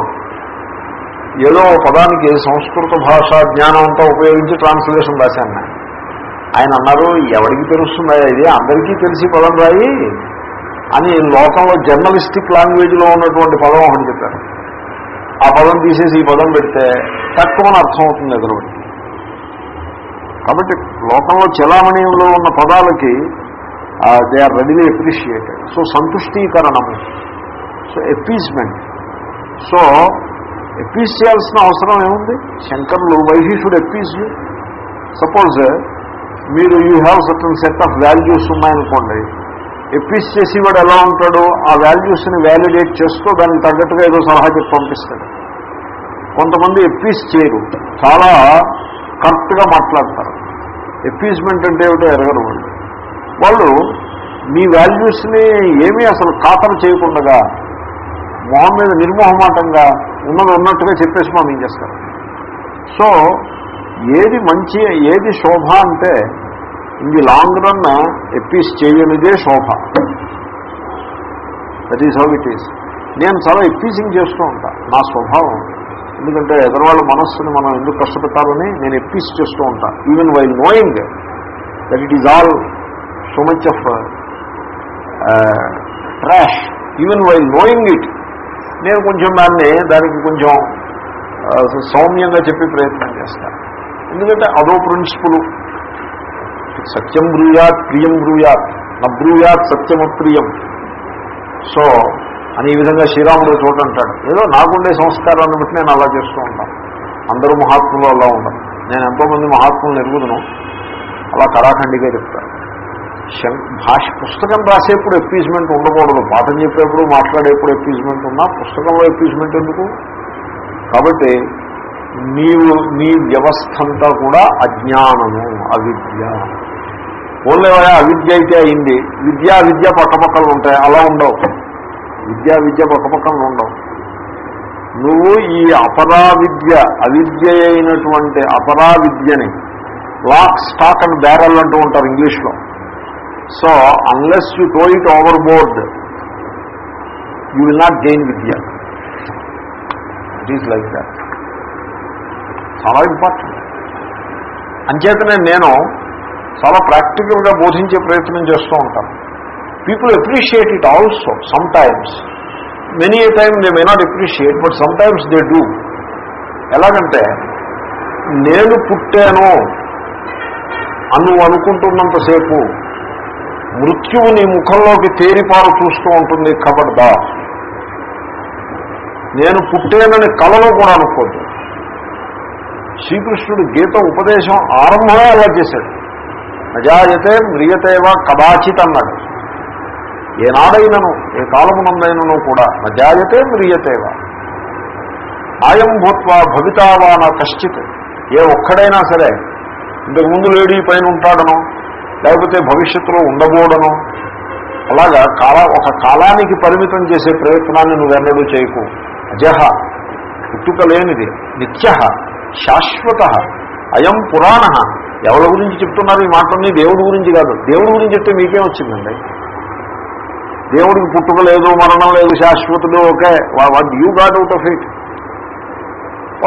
Speaker 1: ఏదో పదానికి సంస్కృత భాషా జ్ఞానం అంతా ఉపయోగించి ట్రాన్స్లేషన్ రాశాను నేను. ఆయన అన్నారు ఎవరికి తెలుస్తుందా ఇది? అందరికీ తెలిసి పదం రాయి అని లోకంలో జర్నలిస్టిక్ లాంగ్వేజ్లో ఉన్నటువంటి పదం ఒకటి చెప్పారు. ఆ పదం తీసేసి ఈ పదం పెడితే తక్కువ అర్థం అవుతుంది ఎదురుబడి. కాబట్టి లోకంలో చలామణిలో ఉన్న పదాలకి they are readily appreciated so సంతుష్టీకరణము so appeasement so appease చేయాల్సిన అవసరం ఏముంది శంకర్లు వైహీషుడు ఎప్పీజ్ సపోజ్ మీరు you have certain set of values ఉన్నాయనుకోండి ఎప్పీజ్ చేసేవాడు ఎలా ఉంటాడు ఆ వాల్యూస్ని వ్యాలిడేట్ చేస్తూ దానికి తగ్గట్టుగా ఏదో సలహా చెప్పి పంపిస్తాడు కొంతమంది ఎప్పీజ్ చేయరు చాలా కరెక్ట్గా మాట్లాడతారు ఎప్పీజ్మెంట్ అంటే ఏమిటో ఎరగరు వాళ్ళు వాళ్ళు మీ వాల్యూస్ని ఏమీ అసలు ఖాతరు చేయకుండా మొహం మీద నిర్మోహమాటంగా ఉన్నది ఉన్నట్టుగా చెప్పేసి పంపించేస్తారు సో ఏది మంచి ఏది శోభ అంటే ఇది లాంగ్ రన్ ఎప్పీస్ చేయనిదే శోభ. That is how it is నేను చాలా ఎప్పీసింగ్ చేస్తూ ఉంటాను నా స్వభావం. ఎందుకంటే ఎదరవాళ్ళ మనస్సుని మనం ఎందుకు కష్టపెట్టాలని నేను ఎప్పీస్ చేస్తూ ఉంటాను even why knowing that it is all so much of trash even why knowing it నేను కొంచెం దాన్ని దానికి కొంచెం సౌమ్యంగా చెప్పి ప్రయత్నం చేస్తాను ఎందుకంటే అదో ప్రిన్సిపుల్ సత్యం బ్రూయాత్ ప్రియం బ్రూయాత్. నబ్రూయాత్ సత్యమప్రియం సో అని ఈ విధంగా శ్రీరాముడు చోట అంటాడు. ఏదో నాకుండే సంస్కారాన్ని బట్టి నేను అలా చేస్తూ ఉంటాను. అందరూ మహాత్ములు అలా ఉండరు. నేను ఎంతోమంది మహాత్ములను ఎరుగుదను. అలా కళాఖండిగా చెప్తాను భాష పుస్తకం రాసేప్పుడు ఎప్పీజ్మెంట్ ఉండకూడదు. పాఠం చెప్పేప్పుడు మాట్లాడేప్పుడు ఎప్పీజ్మెంట్ ఉన్నా పుస్తకంలో ఎప్పీజ్మెంట్ ఎందుకు? కాబట్టి నీవు నీ వ్యవస్థ అంతా కూడా అజ్ఞానము అవిద్య. ఓన్లేవా అవిద్య అయితే అయింది. విద్య విద్య పక్కపక్కలు ఉంటాయి. అలా ఉండవు. విద్య విద్య పక్కపక్కలు ఉండవు. నువ్వు ఈ అపరా విద్య అవిద్య అయినటువంటి అపరా విద్యని లాక్ స్టాక్ అండ్ బ్యారల్ అంటూ ఉంటారు ఇంగ్లీష్లో. So unless you throw it overboard you will not gain Vidya. It is like that చాలా ఇంపార్టెంట్ అంచేతనే నేను చాలా ప్రాక్టికల్గా బోధించే ప్రయత్నం చేస్తూ ఉంటాను. People appreciate it also sometimes many a time they may not appreciate but sometimes they do ఎలాగంటే నేను పుట్టాను అను అనుకుంటున్నంతసేపు మృత్యువు నీ ముఖంలోకి తేరిపారు చూస్తూ ఉంటుంది కబడ్దా. నేను పుట్టేనని కలలో కూడా అనుకోద్దు. శ్రీకృష్ణుడు గీత ఉపదేశం ఆరంభమే అలా చేశాడు. అజాయతే మ్రియతేవా కదాచిత్ అన్నాడు. ఏనాడైనను ఏ కాలమునందైనను కూడా నజాయతే మ్రియతేవా. ఆయం భూత్వా భవితావాన కశ్చిత్. ఏ ఒక్కడైనా సరే ఇంతకుముందు లేడీ పైన ఉంటాడనో లేకపోతే భవిష్యత్తులో ఉండబోడనో అలాగా కాల ఒక కాలానికి పరిమితం చేసే ప్రయత్నాన్ని నువ్వెన్నడూ చేయకు. అజహ పుట్టుక లేనిది నిత్య శాశ్వత అయం పురాణ. ఎవరి గురించి చెప్తున్నారు ఈ మాటలన్నీ దేవుడి గురించి కాదు. దేవుడి గురించి చెప్తే మీకేం వచ్చిందండి? దేవుడికి పుట్టుక లేదు మరణం లేదు శాశ్వతుడు okay. What you got out of it?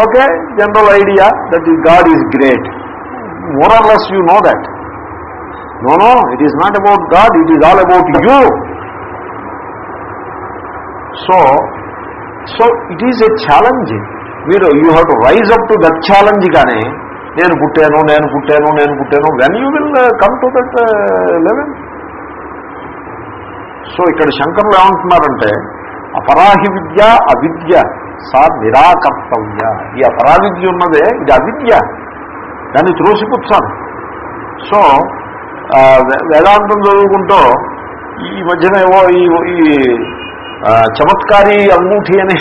Speaker 1: Okay general idea that ఈ God is great. More or less you know that. No no it is not about God it is all about you so so it is a challenge మీరు you have to rise up to that challenge కానీ నేను పుట్టాను నేను పుట్టాను నేను పుట్టాను. When you will come to that level so ఇక్కడ శంకరులు ఏమంటున్నారంటే అపరాహి విద్య అవిద్య సా నిరాకర్తవ్య. ఈ అపరావిద్య ఉన్నదే ఇది అవిద్య. దాన్ని త్రోసిపుచ్చాను. సో వేదాంతం చదువుకుంటూ ఈ మధ్యన ఏవో ఈ ఈ చమత్కారి అంగూఠి అని.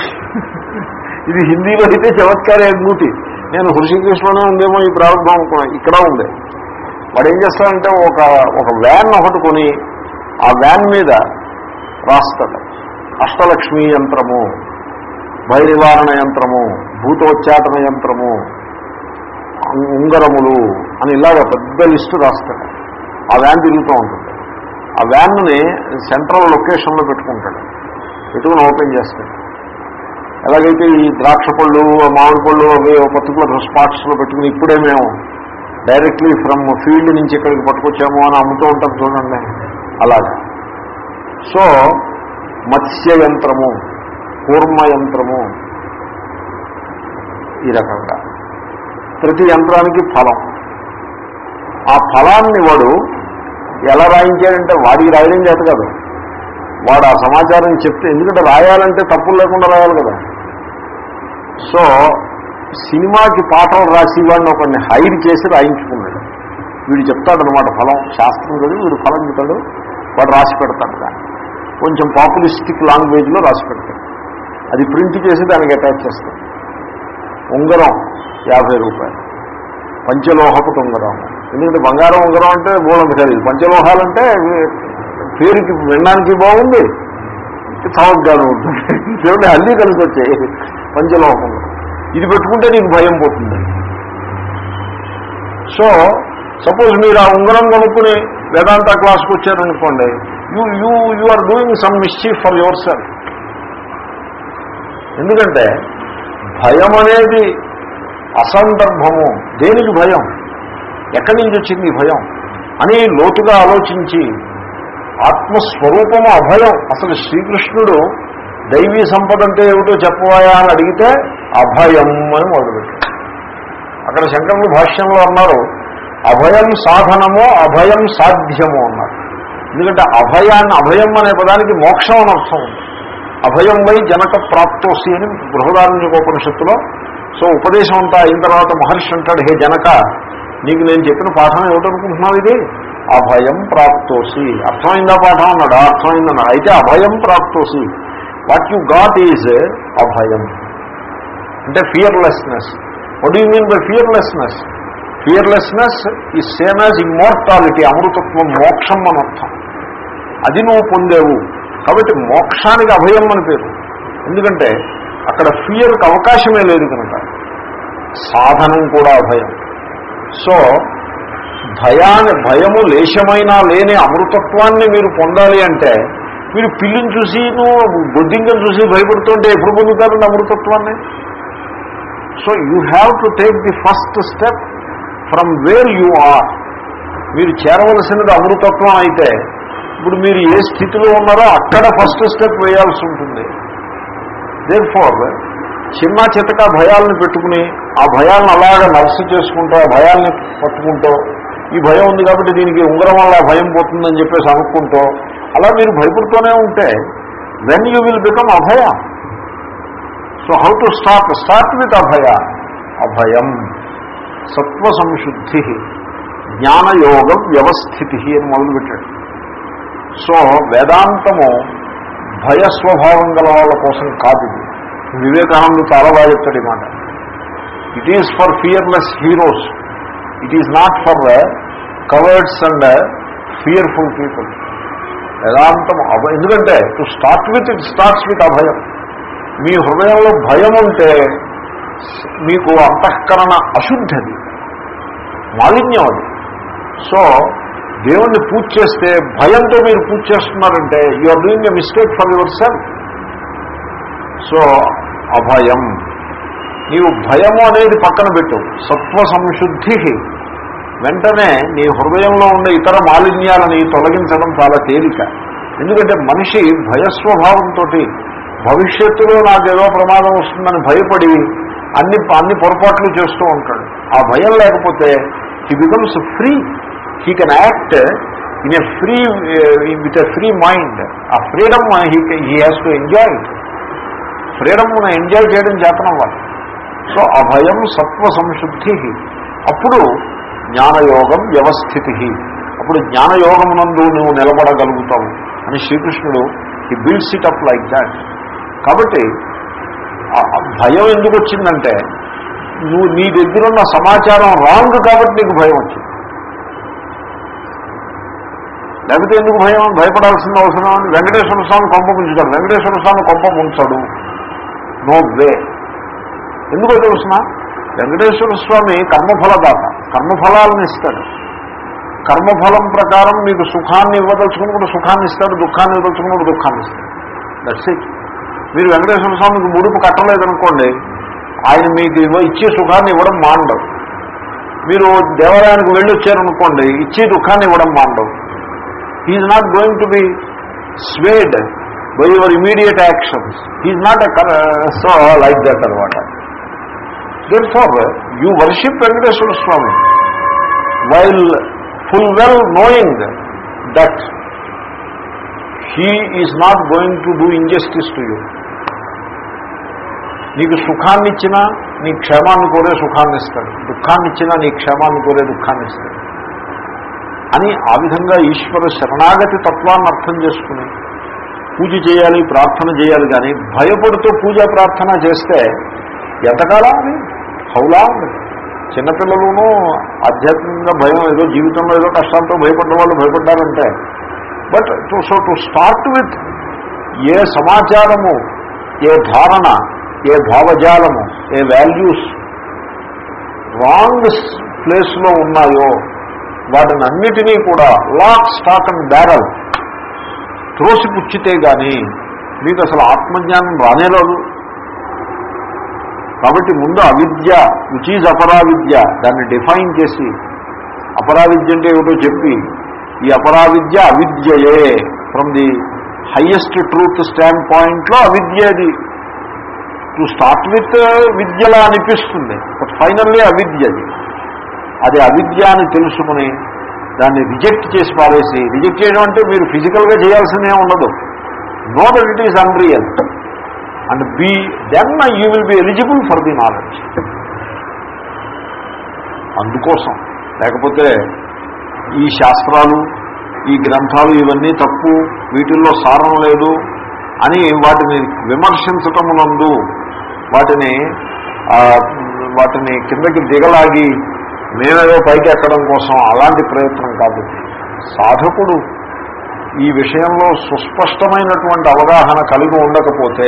Speaker 1: ఇది హిందీలో అయితే చమత్కారి అంగూఠి. నేను హృషికేశ్లోనే ఉందేమో ఈ ప్రారంభం అనుకున్నాను ఇక్కడ ఉంది వాడు ఏం చేస్తాడంటే ఒక ఒక వ్యాన్ ఒకటి కొని ఆ వ్యాన్ మీద రాస్తాడు. అష్టలక్ష్మి యంత్రము భయ నివారణ యంత్రము భూతోచ్చాటన యంత్రము ఉంగరములు అని ఇలాగ పెద్ద లిస్టు రాస్తాడు. ఆ వ్యాన్ తిరుగుతూ ఉంటుంది. ఆ వ్యాన్ని సెంట్రల్ లొకేషన్లో పెట్టుకుంటాడు. పెట్టుకుని ఓపెన్ చేస్తాడు. ఎలాగైతే ఈ ద్రాక్ష పళ్ళు మామిడి పళ్ళు అవి పర్టికులర్ స్పాట్స్లో పెట్టుకుని ఇప్పుడే మేము డైరెక్ట్లీ ఫ్రమ్ ఫీల్డ్ నుంచి ఇక్కడికి పట్టుకొచ్చాము అని అమ్ముతూ ఉంటాం చూడండి. అలాగే. సో మత్స్య యంత్రము కూర్మ యంత్రము ఈ రకంగా. ప్రతి యంత్రానికి ఫలం. ఆ ఫలాన్ని వాడు ఎలా రాయించాడంటే వాడికి రాయడం చేత కాదు. వాడు ఆ సమాచారం చెప్తే ఎందుకంటే రాయాలంటే తప్పులు లేకుండా రాయాలి కదా. సో సినిమాకి పాటలు రాసి వాడిని ఒకరిని హైర్ చేసి రాయించుకున్నాడు. వీడు చెప్తాడనమాట ఫలం. శాస్త్రం కదా వీడు ఫలం చెప్తాడు వాడు రాసి పెడతాడు దాన్ని. కొంచెం పాపులిస్టిక్ లాంగ్వేజ్లో రాసి పెడతాడు. అది ప్రింట్ చేసి దానికి అటాచ్ చేస్తాడు. ఉంగరం యాభై రూపాయలు. పంచలోహపు ఉంగరం. ఎందుకంటే బంగారం ఉంగరం అంటే మూలం ఖరీదు పంచలోహాలంటే పేరుకి వినడానికి బాగుంది. చవకగానే ఉంటుంది. చూడండి అన్నీ కలిసి వచ్చాయి. పంచలోహం. ఇది పెట్టుకుంటే నీకు భయం పోతుంది. సో సపోజ్ మీరు ఆ ఉంగరం కొనుక్కుని వేదాంత క్లాస్కి వచ్చారనుకోండి you you you are doing some mischief for yourself ఎందుకంటే భయం అనేది అసందర్భము. దేనికి భయం? ఎక్కడి నుంచి వచ్చింది భయం? అని లోతుగా ఆలోచించి ఆత్మస్వరూపము అభయం. అసలు శ్రీకృష్ణుడు దైవీ సంపద అంటే ఏమిటో చెప్పవాయా అని అడిగితే అభయం అని మొదలుపెట్టాడు. అక్కడ శంకరులు భాష్యంలో అన్నారు అభయం సాధనము అభయం సాధ్యము అన్నారు. ఎందుకంటే అభయాన్ని అభయం అనే పదానికి మోక్షం అని అర్థం ఉంది. అభయం వై జనక ప్రాప్తోసి అని బృహదారణ్యోపనిషత్తులో సో ఉపదేశం అంతా అయిన తర్వాత మహర్షి అంటాడు హే జనక నీకు నేను చెప్పిన పాఠం ఏమిటనుకుంటున్నావు ఇది? అభయం ప్రాప్తోసి. అర్థమైందా పాఠం అన్నాడు? "ఆ, అర్థమైందన్నాడు అయితే అభయం ప్రాప్తోసి. వాట్ యు గాట్ ఈజ్ అభయం. అంటే fearlessness what you mean by fearlessness fearlessness is same as immortality అమృతత్వం మోక్షం అని అర్థం. అది నువ్వు పొందేవు. కాబట్టి మోక్షానికి అభయం అని పేరు. ఎందుకంటే అక్కడ ఫియర్కి అవకాశమే లేదు కనుక. సాధనం కూడా అభయం. సో భయాన్ని భయము లేశమైనా లేని అమృతత్వాన్ని మీరు పొందాలి అంటే మీరు పిల్లిని చూసి నువ్వు బొద్దింకను చూసి భయపడుతుంటే ఎప్పుడు పొందుతారండి అమృతత్వాన్ని? So you have to take the first step from where you are మీరు చేరవలసినది అమృతత్వం అయితే ఇప్పుడు మీరు ఏ స్థితిలో ఉన్నారో అక్కడ ఫస్ట్ స్టెప్ వేయాల్సి ఉంటుంది. దేర్ ఫార్ చిన్న చితక భయాలను పెట్టుకుని ఆ భయాలను అలాగా నర్సు చేసుకుంటూ ఆ భయాల్ని పట్టుకుంటూ ఈ భయం ఉంది కాబట్టి దీనికి ఉంగరం వల్ల భయం పోతుందని చెప్పేసి అనుకుంటూ అలా మీరు భయపడుతూనే ఉంటే when you will become Abhaya. So how to start start with అభయ. అభయం. సత్వ సంశుద్ధి జ్ఞానయోగ వ్యవస్థితి అని మొదలుపెట్టాడు. సో వేదాంతము భయస్వభావం గల వాళ్ళ కోసం కాదు ఇది. వివేకానంద చాలా బాగా చెప్తాడు ఈ మాట. It is for fearless heroes it is not for cowards and fearful people వేదాంతం ఎందుకంటే to start with it starts with అభయం. మీ హృదయంలో భయం ఉంటే మీకు అంతఃకరణ అశుద్ధది. మాలిన్యం అది. సో దేవుణ్ణి పూజ చేస్తే భయంతో మీరు పూజ చేస్తున్నారంటే you are doing a mistake for yourself so అభయం. నీవు భయము అనేది పక్కన పెట్టు. సత్వ సంశుద్ధి వెంటనే నీ హృదయంలో ఉండే ఇతర మాలిన్యాలని తొలగించడం చాలా తేలిక. ఎందుకంటే మనిషి భయస్వభావంతో భవిష్యత్తులో నాకేదో ప్రమాదం వస్తుందని భయపడి అన్ని అన్ని పొరపాట్లు చేస్తూ ఉంటాడు. ఆ భయం లేకపోతే he becomes free he can act in a free with a free mind ఆ freedom he he has to enjoy ఫ్రీడమ్ను enjoy చేయడం చేతనం వాళ్ళు. సో అభయం సత్వ సంశుద్ధి. అప్పుడు జ్ఞానయోగం వ్యవస్థితి. అప్పుడు జ్ఞానయోగమునందు నువ్వు నిలబడగలుగుతావు అని శ్రీకృష్ణుడు ఈ builds it up like that కాబట్టి భయం ఎందుకు వచ్చిందంటే నువ్వు నీ దగ్గరున్న సమాచారం రాంగ్ కాబట్టి నీకు భయం వచ్చింది. లేకపోతే ఎందుకు భయం? భయపడాల్సిన అవసరం అని వెంకటేశ్వర స్వామి కొంప ముంచుతాడు. వెంకటేశ్వర స్వామి కొంప ముంచడు. నో వే ఎందుకో తెలుసిన వెంకటేశ్వర స్వామి కర్మఫలదాత. కర్మఫలాలను ఇస్తాడు. కర్మఫలం ప్రకారం మీకు సుఖాన్ని ఇవ్వదలుచుకున్నప్పుడు సుఖాన్ని ఇస్తాడు దుఃఖాన్ని ఇవ్వదలుచుకున్నప్పుడు దుఃఖాన్ని ఇస్తాడు. దట్స్ ఇట్ మీరు వెంకటేశ్వర స్వామికి ముడుపు కట్టలేదనుకోండి ఆయన మీకు ఇచ్చే సుఖాన్ని ఇవ్వడం మాండవు. మీరు దేవాలయానికి వెళ్ళి వచ్చారనుకోండి ఇచ్చే దుఃఖాన్ని ఇవ్వడం మాండవు. Is not going to be swayed by your immediate actions is not a so like that అనమాట therefore you worship Venkateshwara Swami while full well knowing that he is not going to do injustice to you నీకు సుఖాన్ని ఇచ్చినా నీ క్షేమాన్ని కోరే సుఖాన్ని ఇస్తాడు దుఃఖాన్ని ఇచ్చినా నీ క్షేమాన్ని కోరే దుఃఖాన్ని ఇస్తాడు అని ఆ విధంగా ఈశ్వర శరణాగతి తత్వాన్ని అర్థం చేసుకుని పూజ చేయాలి ప్రార్థన చేయాలి కానీ భయపడుతూ పూజ ప్రార్థన చేస్తే ఎంతకాలం అది? హౌలా చిన్నపిల్లలునూ ఆధ్యాత్మికంగా భయం ఏదో జీవితంలో ఏదో కష్టాలతో భయపడ్డ వాళ్ళు భయపడ్డారంటే. But to so to start with ఏ సమాచారము ఏ ధారణ ఏ భావజాలము ఏ వాల్యూస్ రాంగ్ ప్లేస్లో ఉన్నాయో వాటిని అన్నిటినీ కూడా లాక్ స్టాక్ అండ్ బ్యారల్ త్రోసిపుచ్చితే కానీ మీకు అసలు ఆత్మజ్ఞానం రానేరాదు కాబట్టి ముందు అవిద్య విచ్ ఈజ్ అపరావిద్య దాన్ని డిఫైన్ చేసి అపరావిద్య అంటే ఏమిటో చెప్పి ఈ అపరావిద్య అవిద్యయే from the highest truth stand పాయింట్లో అవిద్యది. టు స్టార్ట్ విత్ విద్యలా అనిపిస్తుంది బట్ ఫైనల్లీ అవిద్యది. అది అవిద్య అని తెలుసుకుని దాన్ని రిజెక్ట్ చేసి పారేసి రిజెక్ట్ చేయడం అంటే మీరు ఫిజికల్గా చేయాల్సిందే ఉండదు. Know that it is unreal and be then you will be eligible for the knowledge అందుకోసం. లేకపోతే ఈ శాస్త్రాలు ఈ గ్రంథాలు ఇవన్నీ తప్పు వీటిల్లో సారం లేదు అని వాటిని విమర్శించటమునందు వాటిని వాటిని కిందకి దిగలాగి మేమేదో పైకి ఎక్కడం కోసం అలాంటి ప్రయత్నం కాదు. సాధకుడు ఈ విషయంలో సుస్పష్టమైనటువంటి అవగాహన కలిగి ఉండకపోతే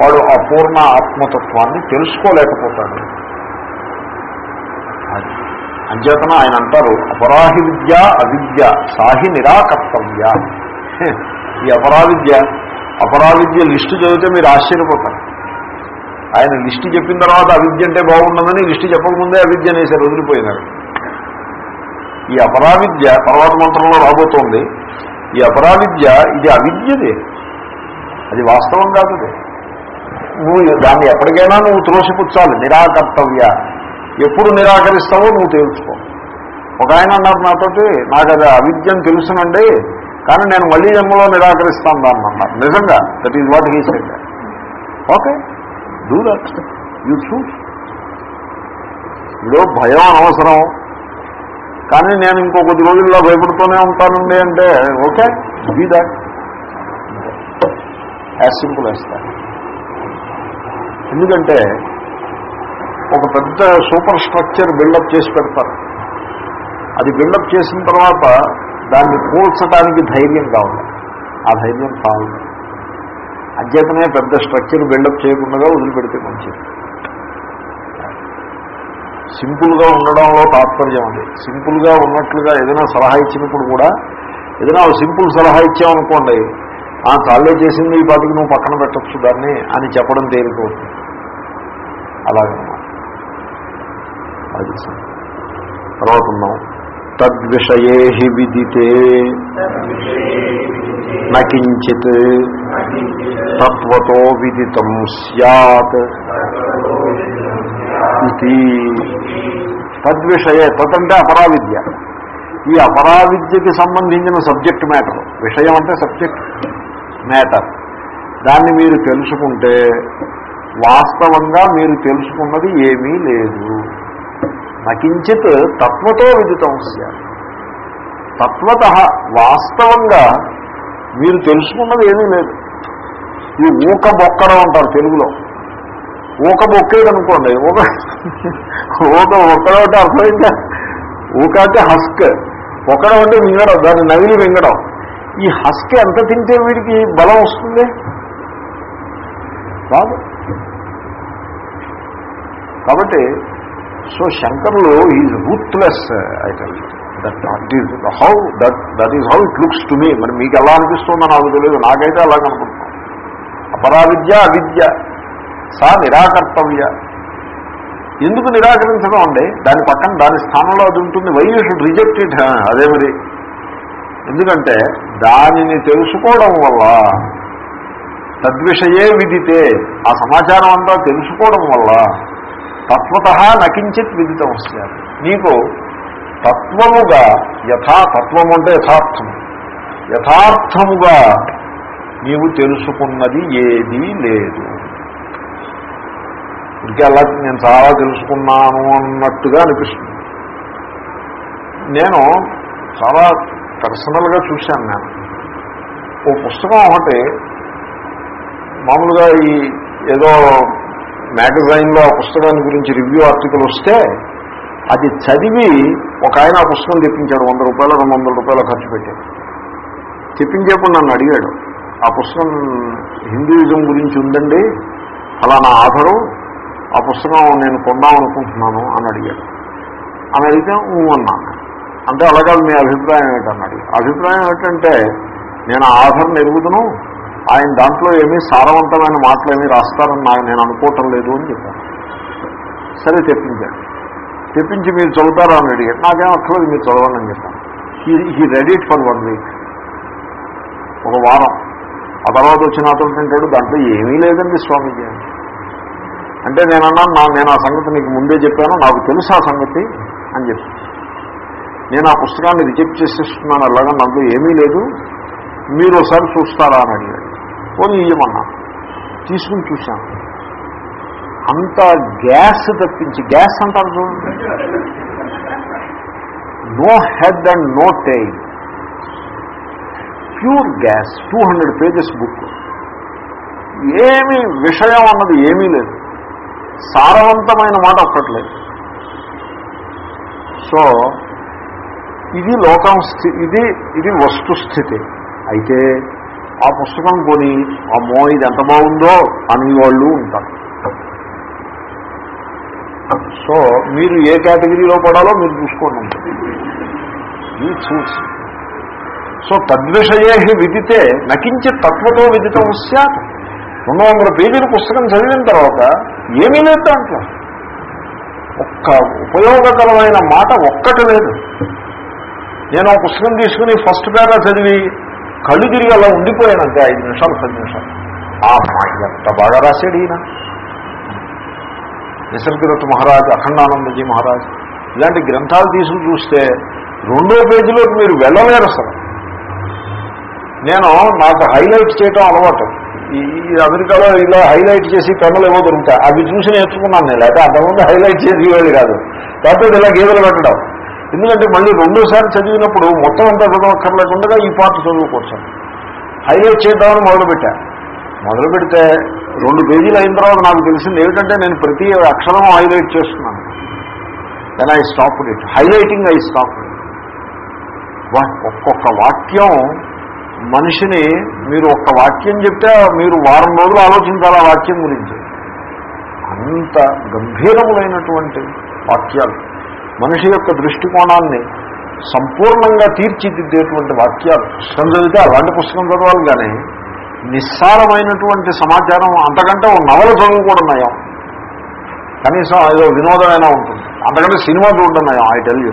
Speaker 1: వాడు అపూర్ణ ఆత్మతత్వాన్ని తెలుసుకోలేకపోతాడు. అంచేతన ఆయన అంటారు అపరాహి విద్య అవిద్య సాహి నిరాకర్తవ్య. ఈ అపరావిద్య అపరావిద్య లిస్టు చదివితే మీరు ఆశ్చర్యపోతారు. ఆయన లిస్టు చెప్పిన తర్వాత అవిద్య అంటే బాగుండదని లిస్టు చెప్పకముందే అవిద్య అనేసారు వదిలిపోయినారు. ఈ అపరావిద్య తర్వాత మంత్రంలో రాబోతోంది. ఈ అపరావిద్య ఇది అవిద్యది. అది వాస్తవం కాదు నువ్వు దాన్ని ఎప్పటికైనా నువ్వు త్రోసిపుచ్చాలి నిరాకర్తవ్య. ఎప్పుడు నిరాకరిస్తావో నువ్వు తెలుసుకో. ఒక ఆయన అన్నారు నాతోటి నాకు అది అవిద్యను తెలుసునండి కానీ నేను మళ్ళీ జన్మలో నిరాకరిస్తాను దాన్ని అన్నారు. నిజంగా that is what he said okay do that you choose ఇప్పుడు భయం అనవసరం. కానీ నేను ఇంకో కొద్ది రోజుల్లో భయపడుతూనే ఉంటానండి అంటే okay be that as simple as that ఎందుకంటే ఒక పెద్ద సూపర్ స్ట్రక్చర్ బిల్డప్ చేసి పెడతారు. అది బిల్డప్ చేసిన తర్వాత దాన్ని కూల్చడానికి ధైర్యం కావాలి ఆ ధైర్యం కావాలి. అధ్యతనే పెద్ద స్ట్రక్చర్ బిల్డప్ చేయకుండా వదిలిపెడితే మంచిది. సింపుల్గా ఉండడంలో తాత్పర్యం అది. సింపుల్గా ఉన్నట్లుగా ఏదైనా సలహా ఇచ్చినప్పుడు కూడా ఏదైనా సింపుల్ సలహా ఇచ్చామనుకోండి ఆ చాలే చేసింది ఈ పాటికి నువ్వు పక్కన పెట్టచ్చు దాన్ని అని చెప్పడం తేలికవుతుంది అలాగనమాట. అది తర్వాత ఉన్నాం. తద్విషయే విదితే. నకించిత్ తత్వతో విదితం సత్ ఇది తద్విషయే తదంటే అపరావిద్య. ఈ అపరావిద్యకి సంబంధించిన సబ్జెక్ట్ మ్యాటర్. విషయం అంటే సబ్జెక్ట్ మ్యాటర్. దాన్ని మీరు తెలుసుకుంటే వాస్తవంగా మీరు తెలుసుకున్నది ఏమీ లేదు. నకించిత్ తత్వతో విదితం స్యాత్. తత్వత వాస్తవంగా మీరు తెలుసుకున్నది ఏమీ లేదు. ఈ ఊక బొక్కడం అంటారు తెలుగులో. ఊక బొక్కేది అనుకోండి ఊక ఊక బొక్కడం అంటే అర్థమైందా ఊక అంటే హస్క్. బొక్కడం అంటే మింగడం దాన్ని నవిలి మింగడం. ఈ హస్క్ ఎంత తింటే వీడికి బలం వస్తుంది? రాదు కాబట్టి సో శంకరులు is ruthless I tell that that is how that that is how it looks to me మరి మీకు ఎలా అనిపిస్తుందో నాకు తెలియదు నాకైతే అలా కనుకుంటున్నాను అపరావిద్య అవిద్య సా నిరాకర్తవ్య. ఎందుకు నిరాకరించడం అండి? దాని పక్కన దాని స్థానంలో అది ఉంటుంది. Why you should reject it అదే మరి. ఎందుకంటే దానిని తెలుసుకోవడం వల్ల తద్విషయే విదితే ఆ సమాచారం అంతా తెలుసుకోవడం వల్ల తత్వత నకించిత్ విదితం వస్తారు నీకు తత్వముగా యథా తత్వము అంటే యథార్థము యథార్థముగా నీవు తెలుసుకున్నది ఏదీ లేదు. ఇంకే అలా నేను చాలా తెలుసుకున్నాను అన్నట్టుగా అనిపిస్తుంది. నేను చాలా పర్సనల్గా చూశాను నేను. ఓ పుస్తకం ఒకటి మామూలుగా ఈ ఏదో మ్యాగజైన్లో ఆ పుస్తకాన్ని గురించి రివ్యూ ఆర్టికల్ వస్తే అది చదివి ఒక ఆయన ఆ పుస్తకం తెప్పించాడు వంద రూపాయలు రెండు వందల రూపాయలు ఖర్చు పెట్టాడు. తెప్పించేప్పుడు నన్ను అడిగాడు ఆ పుస్తకం హిందూయిజం గురించి ఉందండి? అలా నా ఆధారు ఆ పుస్తకం నేను కొందామనుకుంటున్నాను అని అడిగాడు. అని అడిగితే అన్నాను. అంటే అలాగే మీ అభిప్రాయం ఏంటన్నాడు అభిప్రాయం ఏంటంటే నేను ఆధార్ ఎరుగుదను ఆయన దాంట్లో ఏమీ సారవంతమైన మాటలు ఏమీ రాస్తారని నాకు నేను అనుకోవటం లేదు అని చెప్పాను. సరే తెప్పించాడు. తెప్పించి మీరు చదువుతారా అని అడిగారు. నాకేం అక్కర్లేదు మీరు చదవండి అని చెప్పాను. He he ready for one week ఒక వారం. ఆ తర్వాత వచ్చిన అతను అంటాడు దాంట్లో ఏమీ లేదండి స్వామీజీ. అంటే నేనన్నాను నా నేను ఆ సంగతి నీకు ముందే చెప్పాను నాకు తెలుసు ఆ సంగతి అని చెప్పి నేను ఆ పుస్తకాన్ని రిజెక్ట్ చేసేస్తున్నాను అలాగా నాకు ఏమీ లేదు. మీరు ఒకసారి చూస్తారా అని అడిగాడు. పోనీ ఇయ్యమన్నా. తీసుకుని చూశాను. అంత గ్యాస్ తప్పించి గ్యాస్ అంటారు చూడండి no head and no tail pure gas two hundred pages book ఏమీ విషయం అన్నది ఏమీ లేదు. సారవంతమైన మాట ఒక్కట్లేదు సో ఇది లోకం స్థితి ఇది ఇది వస్తుస్థితి అయితే ఆ పుస్తకం కొని అమ్మో ఇది ఎంత బాగుందో అని వాళ్ళు ఉంటారు. సో మీరు ఏ కేటగిరీలో పడాలో మీరు చూసుకోండి. ఉంటుంది ఈ చూసి. సో తద్విషయే విదితే నకించి తత్వతో విదితం సార్ రెండు వందల పేజీల పుస్తకం చదివిన తర్వాత ఏమీ లేదు దాంట్లో. ఒక్క ఉపయోగకరమైన మాట ఒక్కటి లేదు. నేను ఆ పుస్తకం తీసుకుని ఫస్ట్ పేరా చదివి కళ్ళు తిరిగి అలా ఉండిపోయానంటే ఐదు నిమిషాలు పది నిమిషాలు. ఆ మాట ఎంత బాగా రాశాడు ఈయన. నిసర్గదత్ మహారాజ్ అఖండానందజీ మహారాజ్ ఇలాంటి గ్రంథాలు తీసుకుని చూస్తే రెండో పేజీలోకి మీరు వెళ్ళలేరు అసలు. నేను నాకు హైలైట్ చేయటం అలవాటు. ఈ అమెరికాలో ఇలా హైలైట్ చేసి పెన్నులు ఏవో దొరుకుతాయి. అవి చూసి నేర్చుకున్నాను నేను లేకపోతే అంతకుముందు హైలైట్ చేసి వెళ్ళి కాదు. కాకపోతే ఇలా గేదెలు పెట్టడం. ఎందుకంటే మళ్ళీ రెండోసారి చదివినప్పుడు మొత్తం అంతా చదవక్కర్లేకుండా ఈ పార్ట్ చదువుకోవచ్చు. హైలైట్ చేద్దామని మొదలుపెట్టాను మొదలు పెడితే రెండు పేజీలు అయిన తర్వాత నాకు తెలిసింది ఏమిటంటే నేను ప్రతి అక్షరం హైలైట్ చేస్తున్నాను. Then I stop it highlighting I stop ఒక్కొక్క వాక్యం మనిషిని మీరు ఒక్క వాక్యం చెప్తే మీరు వారం రోజులు ఆలోచించాలి ఆ వాక్యం గురించి. అంత గంభీరములైనటువంటి వాక్యాలు. మనిషి యొక్క దృష్టికోణాన్ని సంపూర్ణంగా తీర్చిదిద్దేటువంటి వాక్యాలు. పుస్తకం చదివితే అలాంటి పుస్తకం చదవాలి కానీ నిస్సారమైనటువంటి సమాచారం అంతకంటే ఒక నవల చదువుకోవడం నయం. కనీసం ఏదో వినోదమైనా ఉంటుంది. అంతకంటే సినిమా చూడడం నయం ఐ టెల్ యూ.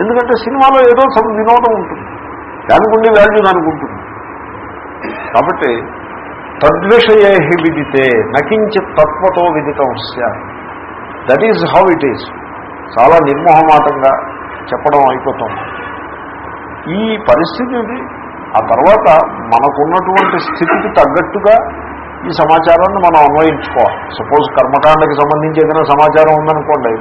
Speaker 1: ఎందుకంటే సినిమాలో ఏదో సమ్ వినోదం ఉంటుంది. దానికి ఉండే వాల్యూ దానికి ఉంటుంది. కాబట్టి తద్విషయే విదితే నకించి తత్వతో విదితం that is how it is చాలా నిర్మోహమాటంగా చెప్పడం అయిపోతుంది ఈ పరిస్థితి ఆ తర్వాత మనకున్నటువంటి స్థితికి తగ్గట్టుగా ఈ సమాచారాన్ని మనం అన్వయించుకోవాలి. సపోజ్ కర్మకాండకి సంబంధించి ఏదైనా సమాచారం ఉందనుకోండి.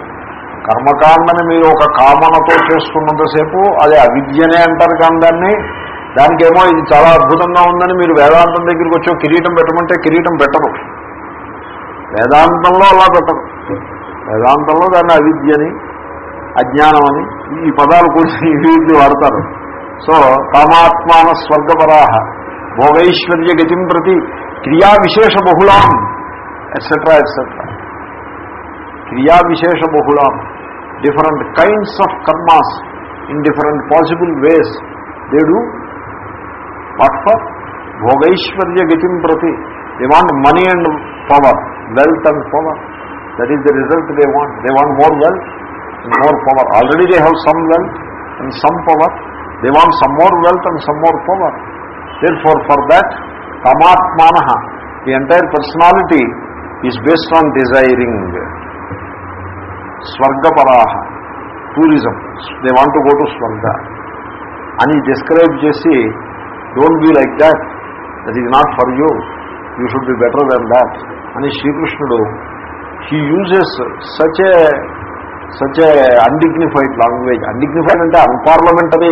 Speaker 1: కర్మకాండని మీరు ఒక కామనతో చేసుకున్నంతసేపు అది అవిద్యనే అంటారు కానీ దాన్ని దానికేమో ఇది చాలా అద్భుతంగా ఉందని మీరు వేదాంతం దగ్గరికి వచ్చి కిరీటం పెట్టమంటే కిరీటం పెట్టరు. వేదాంతంలో అలా పెట్టరు. వేదాంతంలో దాన్ని అవిద్యని అజ్ఞానం అని ఈ పదాలు కూడా వీటిని వాడతారు. సో కామాత్మాన స్వర్గపరాహ భోగైశ్వర్య గతిం ప్రతి క్రియా విశేష బహుళాం ఎట్సెట్రా ఎట్సెట్రా క్రియా విశేష బహుళాం different kinds of karmas in different possible ways they do what for భోగైశ్వర్య గతిం ప్రతి they want money and power wealth and power that is the result they want they want more wealth and more power. Already they have some wealth and some power. They want some more wealth and some more power. Therefore, for that, kamatmanaha, the entire personality is based on desiring. Swargaparaha, tourism. They want to go to Swarga. అని describe చేసి don't be like that that is not for you you should be better than that అని శ్రీకృష్ణుడు he uses such a such a undignified language undignified అంటే unparliamentary